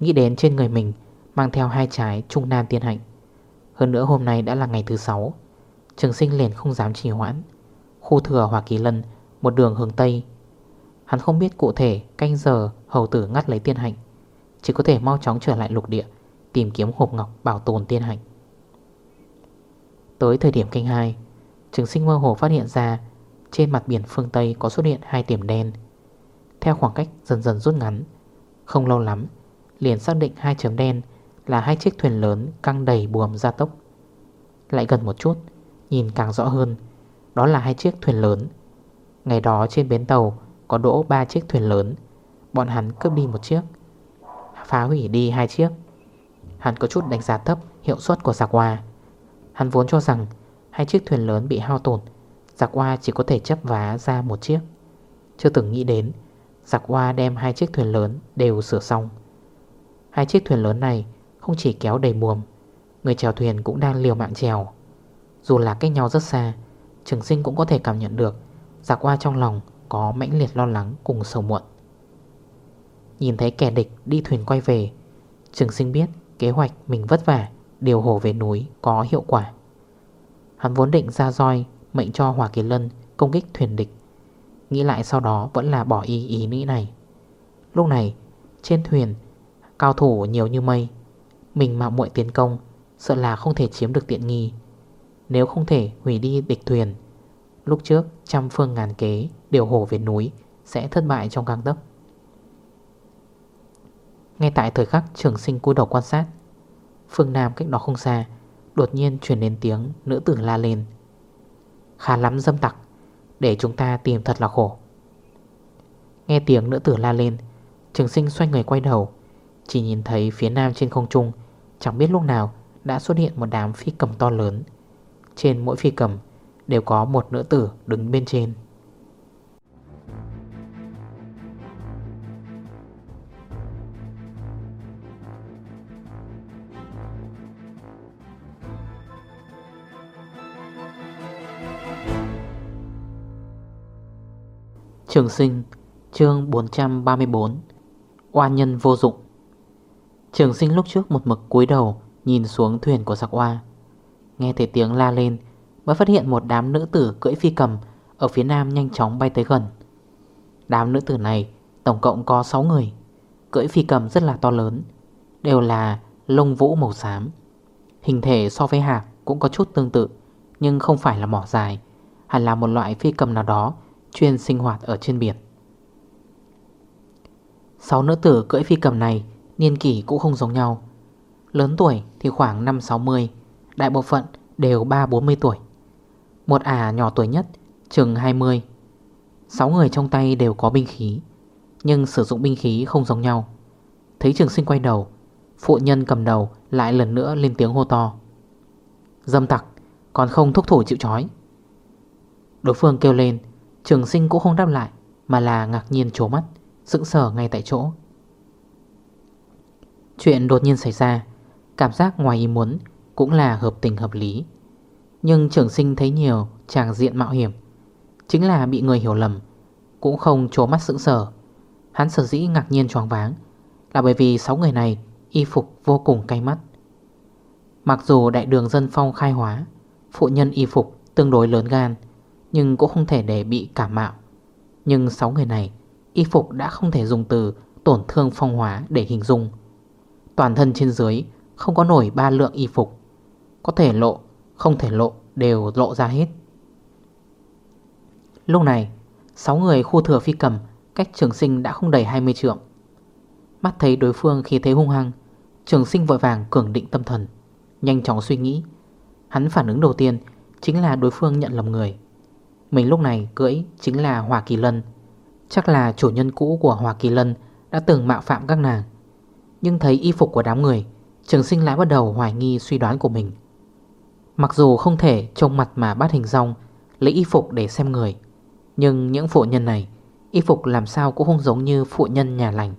S1: Nghĩ đến trên người mình Mang theo hai trái trung nam tiên hạnh. Hơn nữa hôm nay đã là ngày thứ 6 Trường sinh liền không dám trì hoãn. Khu thừa Hòa Kỳ Lân, Một đường hướng Tây. Hắn không biết cụ thể canh giờ hầu tử ngắt lấy tiên hạnh. Chỉ có thể mau chóng trở lại lục địa. Tìm kiếm hộp ngọc bảo tồn tiên hạnh. Tới thời điểm canh 2 Trường sinh mơ hồ phát hiện ra Trên mặt biển phương Tây có xuất hiện hai điểm đen. Theo khoảng cách dần dần rút ngắn, Không lâu lắm, Liền xác định hai chấm đen Là hai chiếc thuyền lớn căng đầy buồm ra tốc. Lại gần một chút, Nhìn càng rõ hơn, Đó là hai chiếc thuyền lớn. Ngày đó trên bến tàu có đỗ 3 chiếc thuyền lớn, Bọn hắn cướp đi một chiếc, Phá hủy đi hai chiếc. Hắn có chút đánh giá thấp hiệu suất của giặc hoa Hắn vốn cho rằng Hai chiếc thuyền lớn bị hao tổn, Giặc hoa chỉ có thể chấp vá ra một chiếc. Chưa từng nghĩ đến, Giặc hoa đem hai chiếc thuyền lớn đều sửa xong. Hai chiếc thuyền lớn này Không chỉ kéo đầy buồm Người chèo thuyền cũng đang liều mạng chèo. Dù là cách nhau rất xa, Trường sinh cũng có thể cảm nhận được Giặc hoa trong lòng có mãnh liệt lo lắng cùng sầu muộn. Nhìn thấy kẻ địch đi thuyền quay về, Trường sinh biết Kế hoạch mình vất vả, Điều hồ về núi có hiệu quả. Hắn vốn định ra roi, Mệnh cho Hòa Kỳ Lân công kích thuyền địch. Nghĩ lại sau đó vẫn là bỏ ý ý nghĩ này. Lúc này, trên thuyền, Cao thủ nhiều như mây. Mình mạo muội tiến công, Sợ là không thể chiếm được tiện nghi. Nếu không thể hủy đi địch thuyền, Lúc trước trăm phương ngàn kế, Điều hổ về núi Sẽ thất bại trong gang tấc. Ngay tại thời khắc trường sinh cúi đầu quan sát, Phương Nam cách đó không xa, Đột nhiên chuyển đến tiếng nữ tử la lên. Khá lắm dâm tặc, Để chúng ta tìm thật là khổ. Nghe tiếng nữ tử la lên, Trường sinh xoay người quay đầu, Chỉ nhìn thấy phía nam trên không trung, Chẳng biết lúc nào đã xuất hiện một đám phi cầm to lớn. Trên mỗi phi cầm đều có một nữ tử đứng bên trên. Trường sinh, chương 434 Oa nhân vô dụng. Trường sinh lúc trước một mực cúi đầu Nhìn xuống thuyền của giặc oa. Nghe thấy tiếng la lên, Mới phát hiện một đám nữ tử cưỡi phi cầm Ở phía nam nhanh chóng bay tới gần. Đám nữ tử này, Tổng cộng có 6 người, Cưỡi phi cầm rất là to lớn, Đều là lông vũ màu xám. Hình thể so với hạc cũng có chút tương tự, Nhưng không phải là mỏ dài, Hẳn là một loại phi cầm nào đó Chuyên sinh hoạt ở trên biển. Sáu nữ tử cưỡi phi cầm này Niên kỷ cũng không giống nhau. Lớn tuổi thì khoảng 5-60 Đại bộ phận đều 3-40 tuổi. Một ả nhỏ tuổi nhất, Chừng 20 6 người trong tay đều có binh khí, Nhưng sử dụng binh khí không giống nhau. Thấy trường sinh quay đầu, Phụ nhân cầm đầu lại lần nữa lên tiếng hô to. Dâm tặc, Còn không thúc thủ chịu chói Đối phương kêu lên Trường sinh cũng không đáp lại, Mà là ngạc nhiên trố mắt, Sững sở ngay tại chỗ. Chuyện đột nhiên xảy ra, Cảm giác ngoài ý muốn Cũng là hợp tình hợp lý. Nhưng trường sinh thấy nhiều chàng diện mạo hiểm, Chính là bị người hiểu lầm, Cũng không trố mắt sững sở Hắn sở dĩ ngạc nhiên choáng váng Là bởi vì 6 người này Y phục vô cùng cay mắt. Mặc dù đại đường dân phong khai hóa, Phụ nhân y phục tương đối lớn gan nhưng cũng không thể để bị cảm mạo. Nhưng 6 người này Y phục đã không thể dùng từ tổn thương phong hóa để hình dung. Toàn thân trên dưới không có nổi ba lượng y phục. Có thể lộ, không thể lộ đều lộ ra hết. Lúc này 6 người khu thừa phi cầm Cách trường sinh đã không đầy 20 trượng. Mắt thấy đối phương khi thấy hung hăng Trường sinh vội vàng cường định tâm thần Nhanh chóng suy nghĩ. Hắn phản ứng đầu tiên Chính là đối phương nhận lầm người. Mình lúc này cưỡi chính là Hòa Kỳ Lân. Chắc là chủ nhân cũ của Hòa Kỳ Lân Đã từng mạo phạm các nàng. Nhưng thấy y phục của đám người, Trường sinh lại bắt đầu hoài nghi suy đoán của mình. Mặc dù không thể trông mặt mà bắt hình rong, Lấy y phục để xem người, Nhưng những phụ nhân này, Y phục làm sao cũng không giống như phụ nhân nhà lành.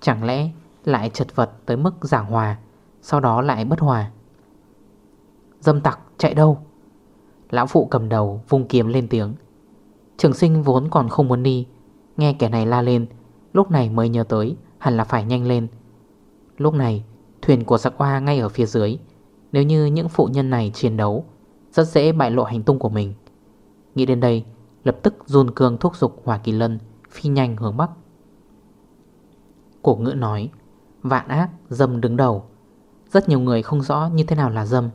S1: Chẳng lẽ lại chật vật tới mức giảng hòa, Sau đó lại bất hòa? Dâm tặc chạy đâu? Lão phụ cầm đầu, vung kiếm lên tiếng. Trường sinh vốn còn không muốn đi. Nghe kẻ này la lên, Lúc này mới nhớ tới, hẳn là phải nhanh lên. Lúc này, Thuyền của giặc hoa ngay ở phía dưới. Nếu như những phụ nhân này chiến đấu, Rất dễ bại lộ hành tung của mình. Nghĩ đến đây, Lập tức run cương thúc dục Hòa Kỳ Lân, Phi nhanh hướng Bắc. Cổ ngữ nói, Vạn ác, dâm đứng đầu. Rất nhiều người không rõ như thế nào là dâm.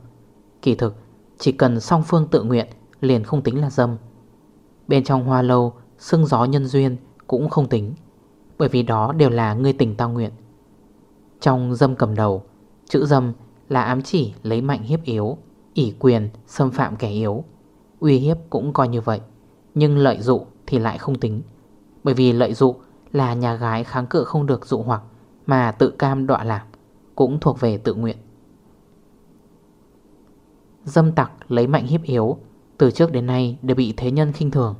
S1: Kỳ thực chỉ cần song phương tự nguyện, Liền không tính là dâm. Bên trong hoa lâu Sưng gió nhân duyên cũng không tính, Bởi vì đó đều là người tình tao nguyện. Trong dâm cầm đầu, Chữ dâm là ám chỉ lấy mạnh hiếp yếu, ỷ quyền, xâm phạm kẻ yếu. Uy hiếp cũng coi như vậy, Nhưng lợi dụ thì lại không tính, Bởi vì lợi dụ là nhà gái kháng cự không được dụ hoặc Mà tự cam đọa lạc, Cũng thuộc về tự nguyện. Dâm tặc lấy mạnh hiếp yếu, Từ trước đến nay đều bị thế nhân khinh thường.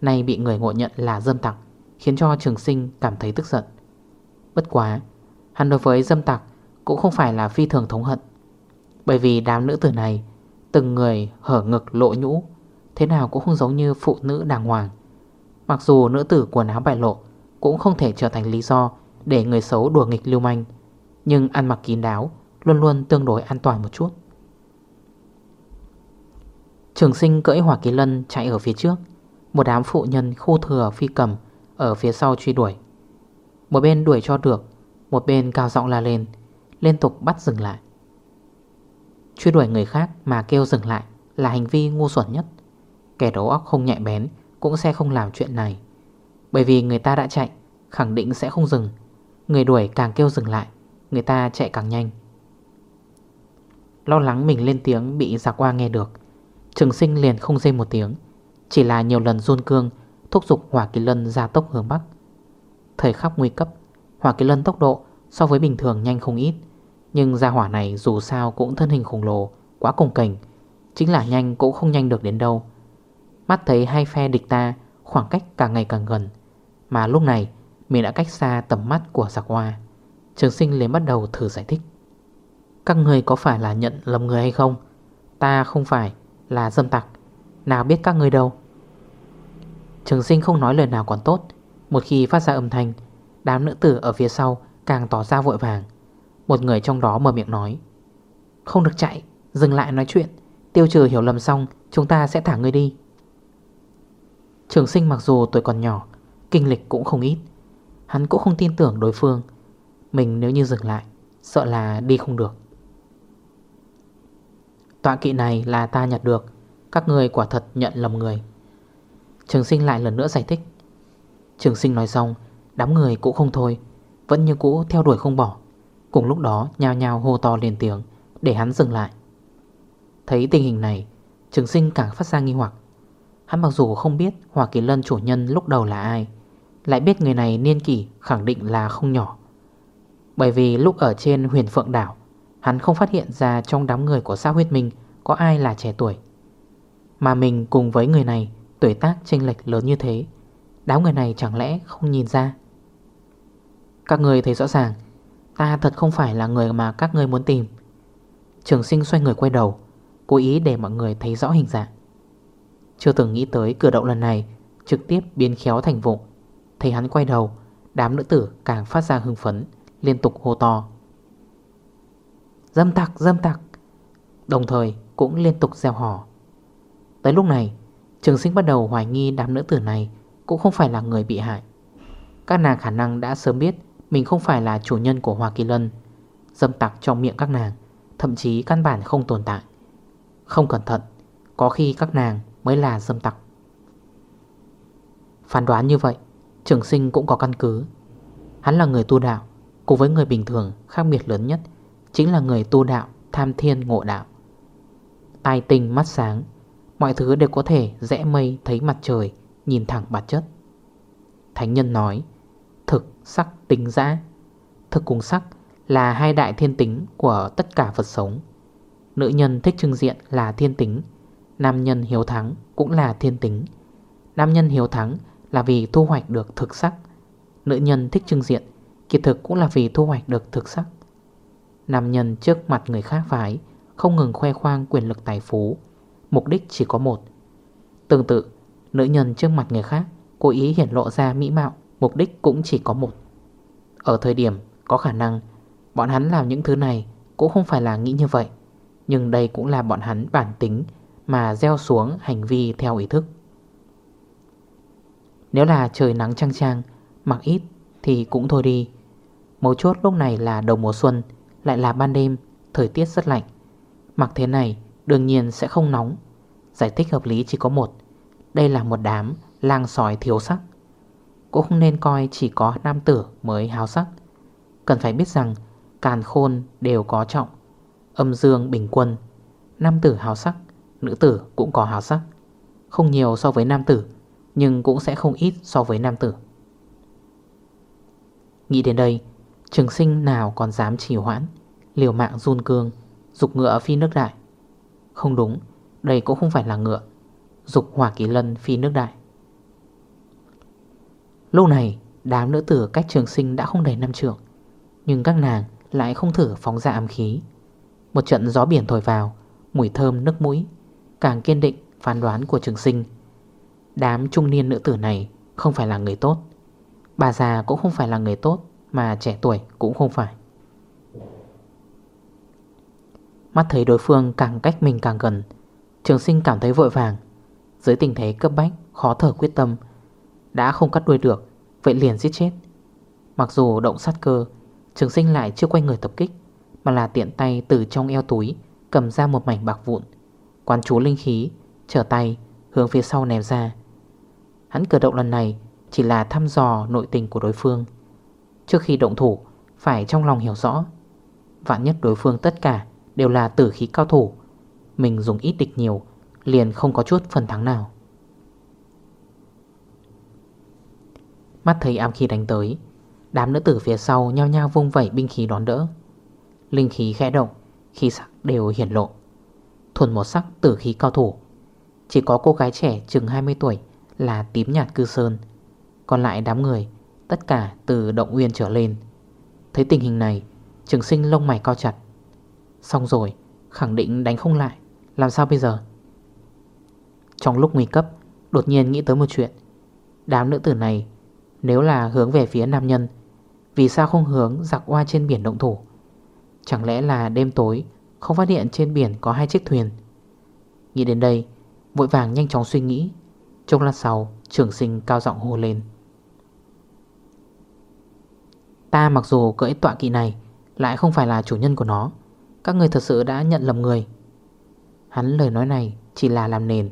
S1: Nay bị người ngộ nhận là dâm tặc, Khiến cho trường sinh cảm thấy tức giận. Bất quá, Hắn đối với dâm tặc Cũng không phải là phi thường thống hận. Bởi vì đám nữ tử này, Từng người hở ngực lộ nhũ, Thế nào cũng không giống như phụ nữ đàng hoàng. Mặc dù nữ tử quần áo bại lộ Cũng không thể trở thành lý do Để người xấu đùa nghịch lưu manh, Nhưng ăn mặc kín đáo Luôn luôn tương đối an toàn một chút. Trường sinh cưỡi hỏa kỳ lân chạy ở phía trước. Một đám phụ nhân khu thừa phi cầm Ở phía sau truy đuổi. Một bên đuổi cho được, Một bên cao giọng la lên, Liên tục bắt dừng lại. Truy đuổi người khác mà kêu dừng lại Là hành vi ngu xuẩn nhất. Kẻ đấu óc không nhạy bén Cũng sẽ không làm chuyện này. Bởi vì người ta đã chạy, Khẳng định sẽ không dừng. Người đuổi càng kêu dừng lại, Người ta chạy càng nhanh. Lo lắng mình lên tiếng bị giặc qua nghe được Trường sinh liền không dây một tiếng. Chỉ là nhiều lần run cương, Thúc dục hỏa kỳ lân ra tốc hướng Bắc. Thời khắc nguy cấp, Hỏa kỳ lân tốc độ so với bình thường nhanh không ít. Nhưng ra hỏa này dù sao cũng thân hình khổng lồ, Quá cùng cảnh Chính là nhanh cũng không nhanh được đến đâu. Mắt thấy hai phe địch ta Khoảng cách càng ngày càng gần. Mà lúc này, mình đã cách xa tầm mắt của giặc hoa. Trường sinh liền bắt đầu thử giải thích. Các người có phải là nhận lầm người hay không? Ta không phải là dâm tặc. Nào biết các người đâu. Trường sinh không nói lời nào còn tốt. Một khi phát ra âm thanh, Đám nữ tử ở phía sau càng tỏ ra vội vàng. Một người trong đó mở miệng nói, Không được chạy, Dừng lại nói chuyện. Tiêu trừ hiểu lầm xong, Chúng ta sẽ thả người đi. Trường sinh mặc dù tuổi còn nhỏ, Kinh lịch cũng không ít. Hắn cũng không tin tưởng đối phương. Mình nếu như dừng lại, Sợ là đi không được. Tọa kỵ này là ta nhặt được. Các người quả thật nhận lầm người. Trường sinh lại lần nữa giải thích. Trường sinh nói xong, Đám người cũng không thôi, Vẫn như cũ theo đuổi không bỏ. Cùng lúc đó, nhao nhao hô to lên tiếng, Để hắn dừng lại. Thấy tình hình này, Trường sinh càng phát ra nghi hoặc. Hắn mặc dù không biết Hòa Kỳ Lân chủ nhân lúc đầu là ai, Lại biết người này niên kỷ khẳng định là không nhỏ. Bởi vì lúc ở trên huyền phượng đảo Hắn không phát hiện ra trong đám người của xã huyết mình Có ai là trẻ tuổi. Mà mình cùng với người này, Tuổi tác chênh lệch lớn như thế, Đám người này chẳng lẽ không nhìn ra? Các người thấy rõ ràng, Ta thật không phải là người mà các người muốn tìm. Trường sinh xoay người quay đầu, Cố ý để mọi người thấy rõ hình dạng. Chưa từng nghĩ tới cửa động lần này, Trực tiếp biến khéo thành vụ Thấy hắn quay đầu, Đám nữ tử càng phát ra hưng phấn, Liên tục hô to. Dâm tặc dâm tặc. Đồng thời cũng liên tục gieo hò. Tới lúc này, Trường sinh bắt đầu hoài nghi đám nữ tử này Cũng không phải là người bị hại. Các nàng khả năng đã sớm biết Mình không phải là chủ nhân của Hoa Kỳ Lân. Dâm tặc trong miệng các nàng, Thậm chí căn bản không tồn tại. Không cẩn thận, Có khi các nàng mới là dâm tặc. Phán đoán như vậy, Trường sinh cũng có căn cứ. Hắn là người tu đạo, Cùng với người bình thường khác biệt lớn nhất. Chính là người tu đạo, tham thiên ngộ đạo. Tai tinh mắt sáng, Mọi thứ đều có thể rẽ mây thấy mặt trời, Nhìn thẳng bản chất. Thánh nhân nói, Thực, sắc, tính giã Thực cùng sắc là hai đại thiên tính Của tất cả vật sống. Nữ nhân thích trưng diện là thiên tính, Nam nhân hiếu thắng cũng là thiên tính. Nam nhân hiếu thắng là vì thu hoạch được thực sắc. Nữ nhân thích trưng diện, Kỳ thực cũng là vì thu hoạch được thực sắc. Nam nhân trước mặt người khác phái Không ngừng khoe khoang quyền lực tài phú. Mục đích chỉ có một. Tương tự, Nữ nhân trước mặt người khác, Cố ý hiển lộ ra mỹ mạo, Mục đích cũng chỉ có một. Ở thời điểm có khả năng, Bọn hắn làm những thứ này Cũng không phải là nghĩ như vậy, Nhưng đây cũng là bọn hắn bản tính Mà gieo xuống hành vi theo ý thức. Nếu là trời nắng trăng trang Mặc ít thì cũng thôi đi. Mấu chốt lúc này là đầu mùa xuân lại là ban đêm, Thời tiết rất lạnh. Mặc thế này, đương nhiên sẽ không nóng. Giải thích hợp lý chỉ có một, Đây là một đám lang sói thiếu sắc. Cũng không nên coi chỉ có nam tử mới háo sắc. Cần phải biết rằng, Càn khôn đều có trọng, Âm dương bình quân. Nam tử hào sắc, Nữ tử cũng có hào sắc. Không nhiều so với nam tử, Nhưng cũng sẽ không ít so với nam tử. Nghĩ đến đây Trường sinh nào còn dám trì hoãn? Liều mạng run cương, Dục ngựa phi nước đại. Không đúng, Đây cũng không phải là ngựa, Dục hỏa kỳ lân phi nước đại. Lúc này, Đám nữ tử cách trường sinh đã không đầy năm trường Nhưng các nàng lại không thử phóng ra ám khí. Một trận gió biển thổi vào, Mùi thơm nước mũi, Càng kiên định phán đoán của trường sinh. Đám trung niên nữ tử này Không phải là người tốt, Bà già cũng không phải là người tốt mà trẻ tuổi cũng không phải. Mắt thấy đối phương càng cách mình càng gần, Trường sinh cảm thấy vội vàng. Dưới tình thế cấp bách, Khó thở quyết tâm, Đã không cắt đuôi được, Vậy liền giết chết. Mặc dù động sát cơ, Trường sinh lại chưa quay người tập kích, Mà là tiện tay từ trong eo túi, Cầm ra một mảnh bạc vụn. Quán chú linh khí, Trở tay, hướng phía sau ném ra. Hắn cử động lần này Chỉ là thăm dò nội tình của đối phương. Trước khi động thủ, Phải trong lòng hiểu rõ. Vạn nhất đối phương tất cả Đều là tử khí cao thủ, Mình dùng ít địch nhiều, Liền không có chút phần thắng nào. Mắt thấy ám khí đánh tới, Đám nữ tử phía sau nhao nhao vung vẩy binh khí đón đỡ. Linh khí khẽ động, Khí sắc đều hiển lộ. Thuần một sắc tử khí cao thủ. Chỉ có cô gái trẻ chừng 20 tuổi Là tím nhạt cư sơn. Còn lại đám người Tất cả từ động nguyên trở lên. Thấy tình hình này, Trường sinh lông mày co chặt. Xong rồi, khẳng định đánh không lại. Làm sao bây giờ? Trong lúc nguy cấp, Đột nhiên nghĩ tới một chuyện. Đám nữ tử này, Nếu là hướng về phía nam nhân, Vì sao không hướng giặc qua trên biển động thủ? Chẳng lẽ là đêm tối, Không phát hiện trên biển có hai chiếc thuyền? Nghĩ đến đây, Vội vàng nhanh chóng suy nghĩ. Trong lát sau, trường sinh cao giọng hô lên. Ta mặc dù cưỡi tọa kỵ này, Lại không phải là chủ nhân của nó. Các người thật sự đã nhận lầm người. Hắn lời nói này chỉ là làm nền.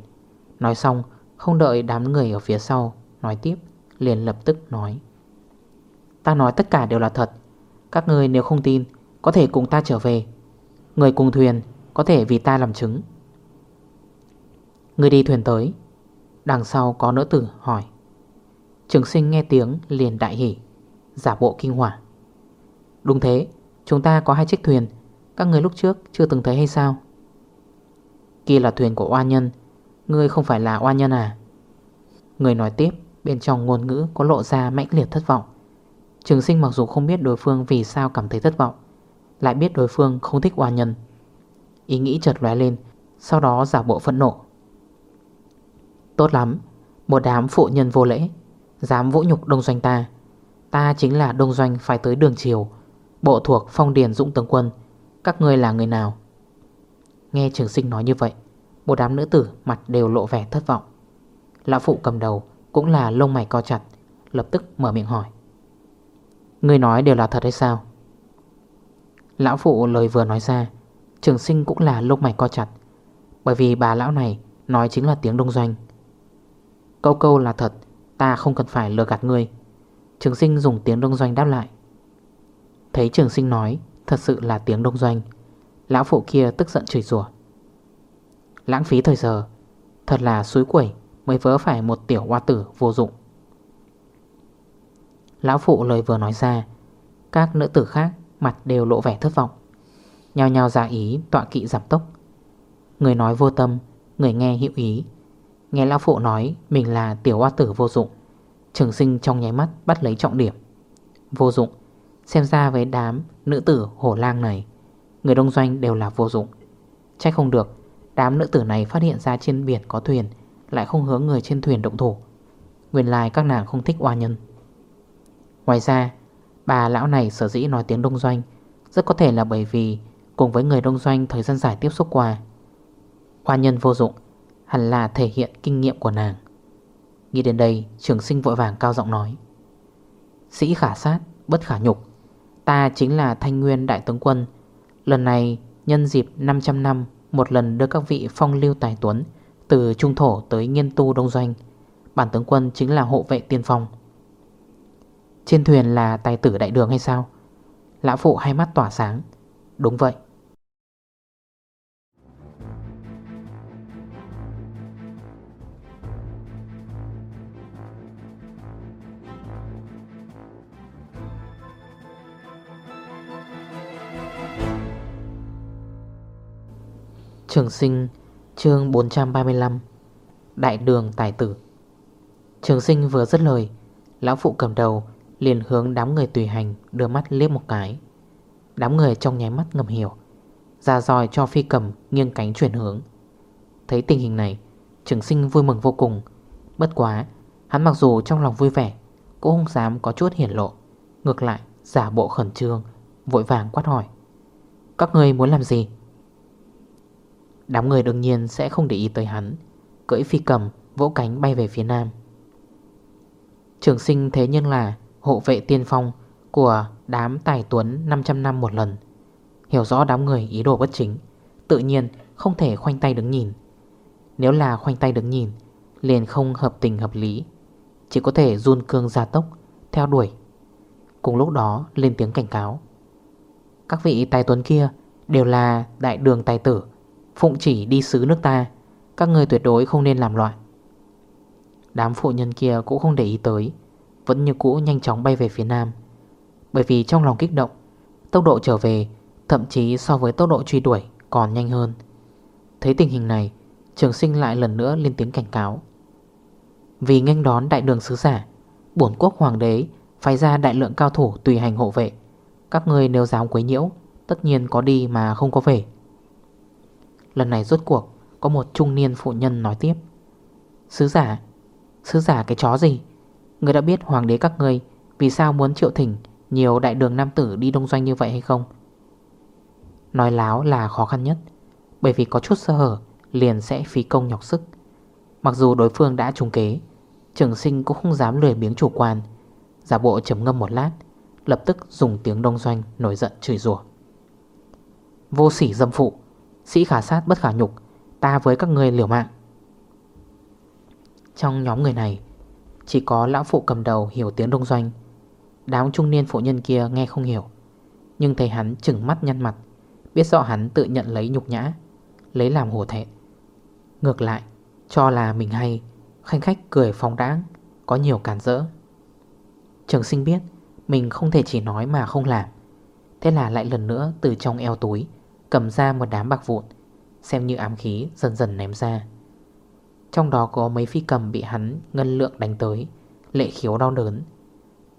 S1: Nói xong, không đợi đám người ở phía sau Nói tiếp, liền lập tức nói. Ta nói tất cả đều là thật. Các người nếu không tin, Có thể cùng ta trở về. Người cùng thuyền có thể vì ta làm chứng. Người đi thuyền tới. Đằng sau có nữ tử hỏi. Trường sinh nghe tiếng liền đại hỉ. Giả bộ kinh hỏa Đúng thế, Chúng ta có hai chiếc thuyền, Các người lúc trước chưa từng thấy hay sao? Kia là thuyền của oa nhân, Ngươi không phải là oa nhân à? Người nói tiếp, Bên trong ngôn ngữ có lộ ra mãnh liệt thất vọng. Trường sinh mặc dù không biết đối phương Vì sao cảm thấy thất vọng, Lại biết đối phương không thích oa nhân. Ý nghĩ chợt lóe lên, Sau đó giả bộ phẫn nộ. Tốt lắm, Một đám phụ nhân vô lễ, Dám vỗ nhục đông doanh ta. Ta chính là đông doanh phải tới đường chiều. Bộ thuộc phong điền dũng tướng quân. Các ngươi là người nào? Nghe trường sinh nói như vậy, Một đám nữ tử mặt đều lộ vẻ thất vọng. Lão phụ cầm đầu Cũng là lông mày co chặt, Lập tức mở miệng hỏi. Người nói đều là thật hay sao? Lão phụ lời vừa nói ra, Trường sinh cũng là lông mày co chặt, Bởi vì bà lão này Nói chính là tiếng đông doanh. Câu câu là thật, Ta không cần phải lừa gạt ngươi. Trường sinh dùng tiếng đông doanh đáp lại. Thấy trường sinh nói, Thật sự là tiếng đông doanh. Lão phụ kia tức giận chửi rủa. Lãng phí thời giờ, Thật là suối quẩy, Mới vớ phải một tiểu hoa tử vô dụng. Lão phụ lời vừa nói ra, Các nữ tử khác Mặt đều lộ vẻ thất vọng. Nhao nhao ra ý tọa kỵ giảm tốc. Người nói vô tâm, Người nghe hiệu ý. Nghe lão phụ nói Mình là tiểu hoa tử vô dụng. Trường sinh trong nháy mắt bắt lấy trọng điểm. Vô dụng. Xem ra với đám nữ tử hổ lang này, Người đông doanh đều là vô dụng. Chắc không được, Đám nữ tử này phát hiện ra trên biển có thuyền, Lại không hướng người trên thuyền động thủ. Nguyên lai các nàng không thích oa nhân. Ngoài ra, Bà lão này sở dĩ nói tiếng đông doanh, Rất có thể là bởi vì Cùng với người đông doanh thời gian dài tiếp xúc qua, Oa nhân vô dụng, Hẳn là thể hiện kinh nghiệm của nàng. Nghĩ đến đây, trường sinh vội vàng cao giọng nói. Sĩ khả sát, bất khả nhục. Ta chính là thanh nguyên đại tướng quân. Lần này, nhân dịp 500 năm, Một lần đưa các vị phong lưu tài tuấn Từ trung thổ tới nghiên tu đông doanh. Bản tướng quân chính là hộ vệ tiên phong. Trên thuyền là tài tử đại đường hay sao? Lão phụ hai mắt tỏa sáng. Đúng vậy. Trường sinh, chương 435 Đại đường tài tử. Trường sinh vừa dứt lời, Lão phụ cầm đầu liền hướng đám người tùy hành Đưa mắt liếc một cái. Đám người trong nháy mắt ngầm hiểu, Ra dòi cho phi cầm nghiêng cánh chuyển hướng. Thấy tình hình này, Trường sinh vui mừng vô cùng. Bất quá, Hắn mặc dù trong lòng vui vẻ, Cũng không dám có chút hiển lộ. Ngược lại, giả bộ khẩn trương, Vội vàng quát hỏi, Các người muốn làm gì? Đám người đương nhiên sẽ không để ý tới hắn. Cưỡi phi cầm, vỗ cánh bay về phía nam. Trường sinh thế nhưng là hộ vệ tiên phong Của đám tài tuấn 500 năm một lần. Hiểu rõ đám người ý đồ bất chính, Tự nhiên không thể khoanh tay đứng nhìn. Nếu là khoanh tay đứng nhìn, Liền không hợp tình hợp lý. Chỉ có thể run cương gia tốc, Theo đuổi. Cùng lúc đó, lên tiếng cảnh cáo. Các vị tài tuấn kia Đều là đại đường tài tử Phụng chỉ đi xứ nước ta, Các người tuyệt đối không nên làm loạn. Đám phụ nhân kia cũng không để ý tới, Vẫn như cũ nhanh chóng bay về phía nam. Bởi vì trong lòng kích động, Tốc độ trở về, Thậm chí so với tốc độ truy đuổi còn nhanh hơn. Thấy tình hình này, Trường sinh lại lần nữa lên tiếng cảnh cáo. Vì nghênh đón đại đường sứ giả, Bổn quốc hoàng đế Phái ra đại lượng cao thủ tùy hành hộ vệ. Các người nếu dám quấy nhiễu, Tất nhiên có đi mà không có về. Lần này rốt cuộc, Có một trung niên phụ nhân nói tiếp. Sứ giả Sứ giả cái chó gì? Người đã biết hoàng đế các người Vì sao muốn triệu thỉnh Nhiều đại đường nam tử đi đông doanh như vậy hay không? Nói láo là khó khăn nhất, Bởi vì có chút sơ hở Liền sẽ phí công nhọc sức. Mặc dù đối phương đã trùng kế, Trường sinh cũng không dám lười biếng chủ quan. Giả bộ chấm ngâm một lát, Lập tức dùng tiếng đông doanh nổi giận chửi rủa. Vô sỉ dâm phụ Sĩ khả sát bất khả nhục, Ta với các người liều mạng. Trong nhóm người này, Chỉ có lão phụ cầm đầu hiểu tiếng đông doanh. Đám trung niên phụ nhân kia nghe không hiểu, Nhưng thấy hắn chừng mắt nhăn mặt, Biết rõ hắn tự nhận lấy nhục nhã, Lấy làm hổ thẹn. Ngược lại, cho là mình hay, Khanh khách cười phóng đáng Có nhiều cản rỡ. Trường sinh biết, Mình không thể chỉ nói mà không làm, Thế là lại lần nữa từ trong eo túi Cầm ra một đám bạc vụn, Xem như ám khí dần dần ném ra. Trong đó có mấy phi cầm bị hắn ngân lượng đánh tới, Lệ khiếu đau đớn.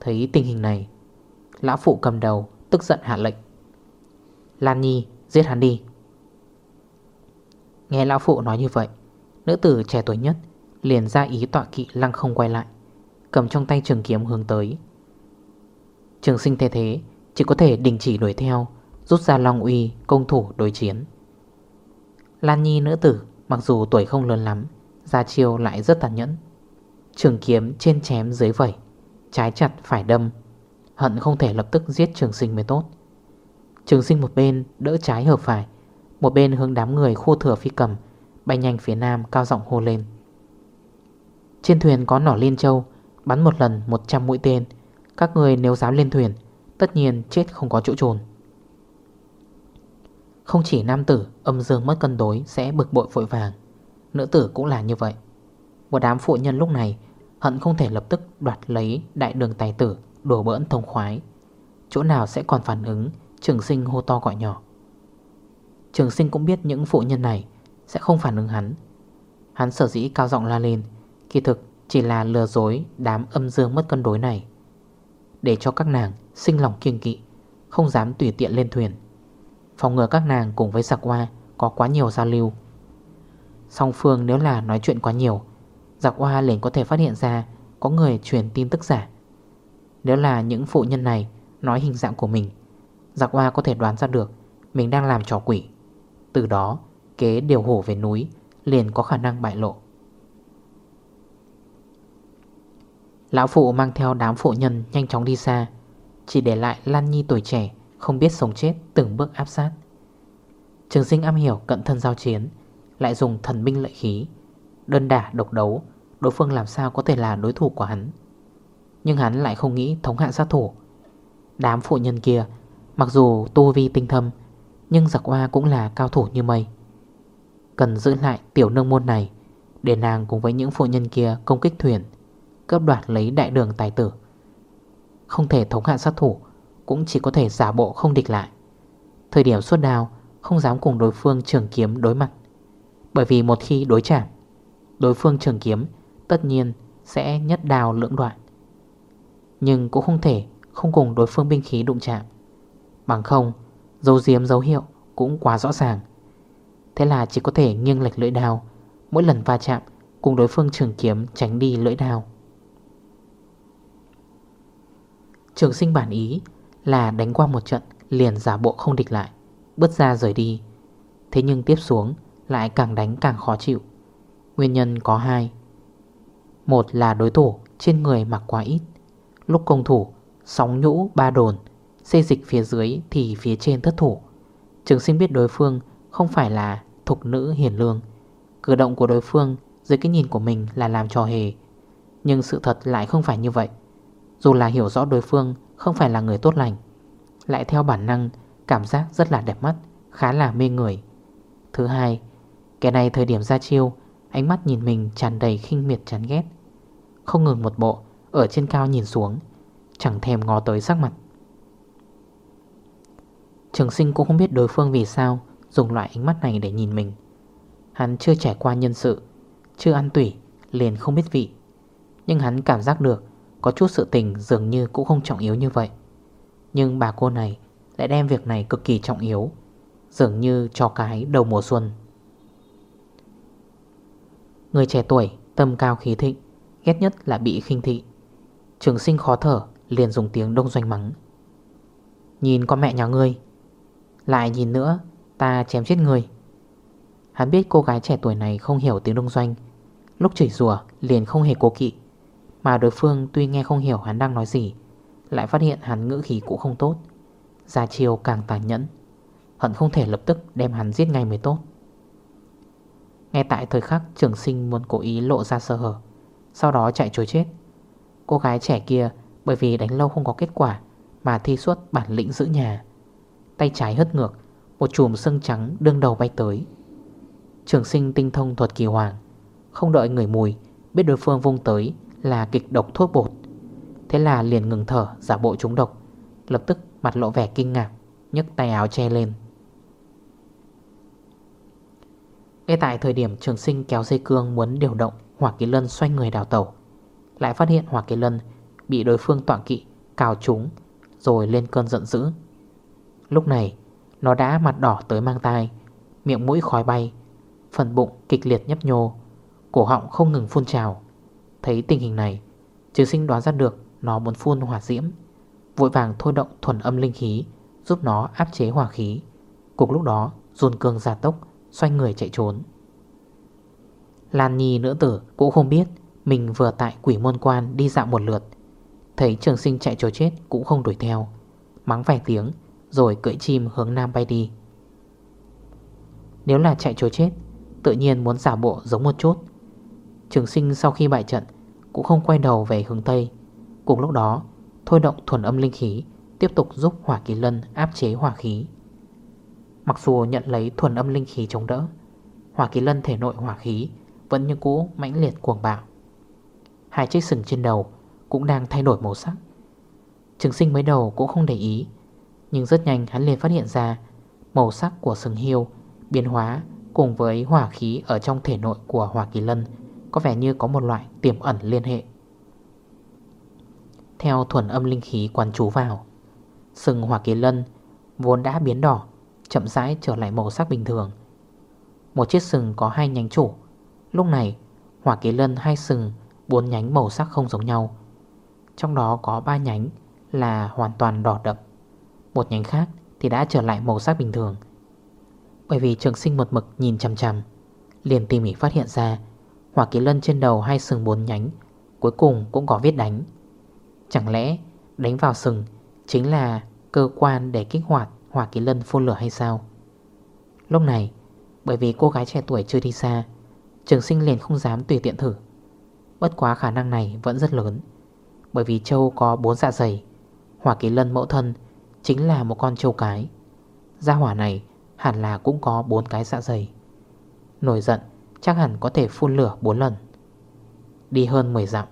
S1: Thấy tình hình này, Lão phụ cầm đầu tức giận hạ lệnh. Lan Nhi, giết hắn đi. Nghe lão phụ nói như vậy, Nữ tử trẻ tuổi nhất Liền ra ý tọa kỵ lăng không quay lại, Cầm trong tay trường kiếm hướng tới. Trường sinh thế thế, Chỉ có thể đình chỉ đuổi theo Rút ra long uy công thủ đối chiến. Lan Nhi nữ tử, Mặc dù tuổi không lớn lắm Ra chiêu lại rất tàn nhẫn. Trường kiếm trên chém dưới vẩy, Trái chặt phải đâm, Hận không thể lập tức giết trường sinh mới tốt. Trường sinh một bên đỡ trái hợp phải, Một bên hướng đám người khu thừa phi cầm, Bay nhanh phía nam cao giọng hô lên. Trên thuyền có nỏ liên châu, Bắn một lần 100 mũi tên. Các người nếu dám lên thuyền, Tất nhiên chết không có chỗ trồn. Không chỉ nam tử, Âm dương mất cân đối sẽ bực bội vội vàng. Nữ tử cũng là như vậy. Một đám phụ nhân lúc này Hận không thể lập tức đoạt lấy đại đường tài tử Đổ bỡn thông khoái. Chỗ nào sẽ còn phản ứng, Trường sinh hô to gọi nhỏ. Trường sinh cũng biết những phụ nhân này Sẽ không phản ứng hắn. Hắn sở dĩ cao giọng la lên, Kỳ thực chỉ là lừa dối đám âm dương mất cân đối này. Để cho các nàng sinh lòng kiêng kỵ, Không dám tùy tiện lên thuyền. Phòng ngừa các nàng cùng với giặc hoa Có quá nhiều giao lưu. Song phương nếu là nói chuyện quá nhiều, Giặc hoa liền có thể phát hiện ra Có người truyền tin tức giả. Nếu là những phụ nhân này Nói hình dạng của mình, Giặc hoa có thể đoán ra được Mình đang làm trò quỷ. Từ đó, kế điều hổ về núi Liền có khả năng bại lộ. Lão phụ mang theo đám phụ nhân nhanh chóng đi xa, Chỉ để lại Lan Nhi tuổi trẻ không biết sống chết từng bước áp sát. Trường sinh am hiểu cận thân giao chiến, Lại dùng thần binh lợi khí, Đơn đả độc đấu, Đối phương làm sao có thể là đối thủ của hắn. Nhưng hắn lại không nghĩ thống hạ sát thủ. Đám phụ nhân kia, Mặc dù tu vi tinh thâm, Nhưng giặc hoa cũng là cao thủ như mây. Cần giữ lại tiểu nương môn này Để nàng cùng với những phụ nhân kia công kích thuyền, Cướp đoạt lấy đại đường tài tử. Không thể thống hạ sát thủ cũng chỉ có thể giả bộ không địch lại. Thời điểm suốt đào Không dám cùng đối phương trường kiếm đối mặt. Bởi vì một khi đối chạm, Đối phương trường kiếm Tất nhiên sẽ nhất đào lưỡng đoạn. Nhưng cũng không thể Không cùng đối phương binh khí đụng chạm. Bằng không, Dấu diếm dấu hiệu cũng quá rõ ràng. Thế là chỉ có thể nghiêng lệch lưỡi đào Mỗi lần va chạm Cùng đối phương trường kiếm tránh đi lưỡi đào Trường sinh bản ý là đánh qua một trận, Liền giả bộ không địch lại, Bước ra rời đi. Thế nhưng tiếp xuống, Lại càng đánh càng khó chịu. Nguyên nhân có hai. Một là đối thủ trên người mặc quá ít. Lúc công thủ, Sóng nhũ, ba đồn, Xê dịch phía dưới thì phía trên thất thủ. Trường sinh biết đối phương không phải là thục nữ hiền lương. Cử động của đối phương dưới cái nhìn của mình là làm trò hề. Nhưng sự thật lại không phải như vậy. Dù là hiểu rõ đối phương không phải là người tốt lành. Lại theo bản năng, cảm giác rất là đẹp mắt, Khá là mê người. Thứ hai Kẻ này thời điểm ra chiêu, Ánh mắt nhìn mình tràn đầy khinh miệt chán ghét. Không ngừng một bộ, Ở trên cao nhìn xuống, Chẳng thèm ngó tới sắc mặt. Trường sinh cũng không biết đối phương vì sao Dùng loại ánh mắt này để nhìn mình. Hắn chưa trải qua nhân sự, Chưa ăn tủy, Liền không biết vị. Nhưng hắn cảm giác được có chút sự tình dường như cũng không trọng yếu như vậy. Nhưng bà cô này Lại đem việc này cực kỳ trọng yếu, Dường như cho cái đầu mùa xuân. Người trẻ tuổi, tâm cao khí thịnh, Ghét nhất là bị khinh thị. Trường sinh khó thở, Liền dùng tiếng đông doanh mắng. Nhìn con mẹ nhà ngươi, Lại nhìn nữa, Ta chém chết người Hắn biết cô gái trẻ tuổi này không hiểu tiếng đông doanh, Lúc chửi rùa liền không hề cố kỵ. Mà đối phương tuy nghe không hiểu hắn đang nói gì, Lại phát hiện hắn ngữ khí cũng không tốt. Ra chiều càng tàn nhẫn, Hận không thể lập tức đem hắn giết ngay mới tốt. Ngay tại thời khắc trường sinh muốn cố ý lộ ra sơ hở, Sau đó chạy trối chết. Cô gái trẻ kia, bởi vì đánh lâu không có kết quả Mà thi suốt bản lĩnh giữ nhà. Tay trái hất ngược, Một chùm sưng trắng đương đầu bay tới. Trường sinh tinh thông thuật kỳ hoàng, Không đợi người mùi, Biết đối phương vung tới là kịch độc thuốc bột. Thế là liền ngừng thở giả bộ trúng độc. Lập tức mặt lộ vẻ kinh ngạc nhấc tay áo che lên. Ngay tại thời điểm trường sinh kéo dây cương muốn điều động Hỏa Kỳ Lân xoay người đào tẩu, Lại phát hiện Hỏa Kỳ Lân bị đối phương tọa kỵ cào trúng Rồi lên cơn giận dữ. Lúc này nó đã mặt đỏ tới mang tai Miệng mũi khói bay Phần bụng kịch liệt nhấp nhô Cổ họng không ngừng phun trào. Thấy tình hình này Trường sinh đoán ra được nó muốn phun hỏa diễm, Vội vàng thôi động thuần âm linh khí, Giúp nó áp chế hỏa khí. Cùng lúc đó, dồn cương giả tốc Xoay người chạy trốn. Lan Nhi nữ tử cũng không biết Mình vừa tại quỷ môn quan đi dạo một lượt, Thấy trường sinh chạy trốn chết cũng không đuổi theo, Mắng vài tiếng Rồi cưỡi chim hướng nam bay đi. Nếu là chạy trốn chết, Tự nhiên muốn giả bộ giống một chút Trường sinh sau khi bại trận Cũng không quay đầu về hướng Tây. Cùng lúc đó, Thôi động thuần âm linh khí, Tiếp tục giúp hỏa kỳ lân áp chế hỏa khí. Mặc dù nhận lấy thuần âm linh khí chống đỡ, Hỏa kỳ lân thể nội hỏa khí Vẫn như cũ mãnh liệt cuồng bạo. Hai chiếc sừng trên đầu Cũng đang thay đổi màu sắc. Trường sinh mới đầu cũng không để ý, Nhưng rất nhanh hắn liền phát hiện ra Màu sắc của sừng hiêu Biến hóa cùng với hỏa khí Ở trong thể nội của hỏa kỳ lân có vẻ như có một loại tiềm ẩn liên hệ. Theo thuần âm linh khí quán chú vào, Sừng hỏa kỳ lân Vốn đã biến đỏ, Chậm rãi trở lại màu sắc bình thường. Một chiếc sừng có hai nhánh chủ, Lúc này hỏa kỳ lân hai sừng Bốn nhánh màu sắc không giống nhau. Trong đó có ba nhánh là hoàn toàn đỏ đậm, Một nhánh khác thì đã trở lại màu sắc bình thường. Bởi vì trường sinh một mực nhìn chằm chằm, Liền tỉ mỉ phát hiện ra Hỏa kỳ lân trên đầu hai sừng bốn nhánh, Cuối cùng cũng có viết đánh. Chẳng lẽ đánh vào sừng Chính là cơ quan để kích hoạt Hỏa kỳ lân phun lửa hay sao? Lúc này, Bởi vì cô gái trẻ tuổi chưa đi xa, Trường sinh liền không dám tùy tiện thử. Bất quá khả năng này vẫn rất lớn, Bởi vì châu có bốn dạ dày. Hỏa kỳ lân mẫu thân Chính là một con châu cái. Gia hỏa này hẳn là cũng có bốn cái dạ dày. Nổi giận chắc hẳn có thể phun lửa 4 lần. Đi hơn 10 dặm,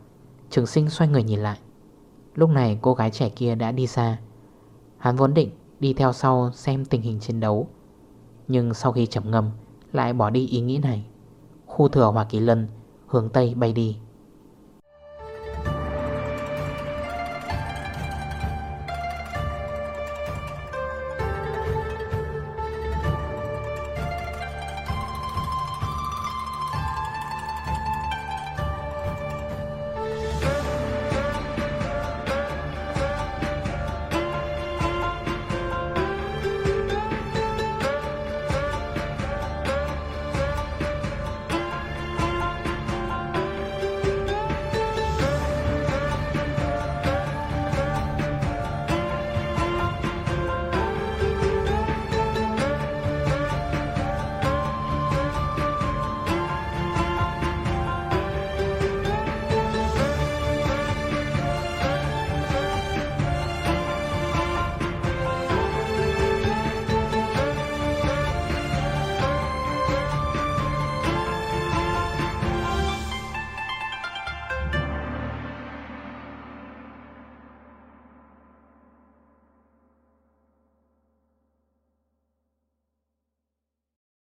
S1: Trường sinh xoay người nhìn lại. Lúc này cô gái trẻ kia đã đi xa. Hắn vốn định đi theo sau xem tình hình chiến đấu, Nhưng sau khi chậm ngầm Lại bỏ đi ý nghĩ này. Khu thừa Hòa Kỳ Lân hướng Tây bay đi.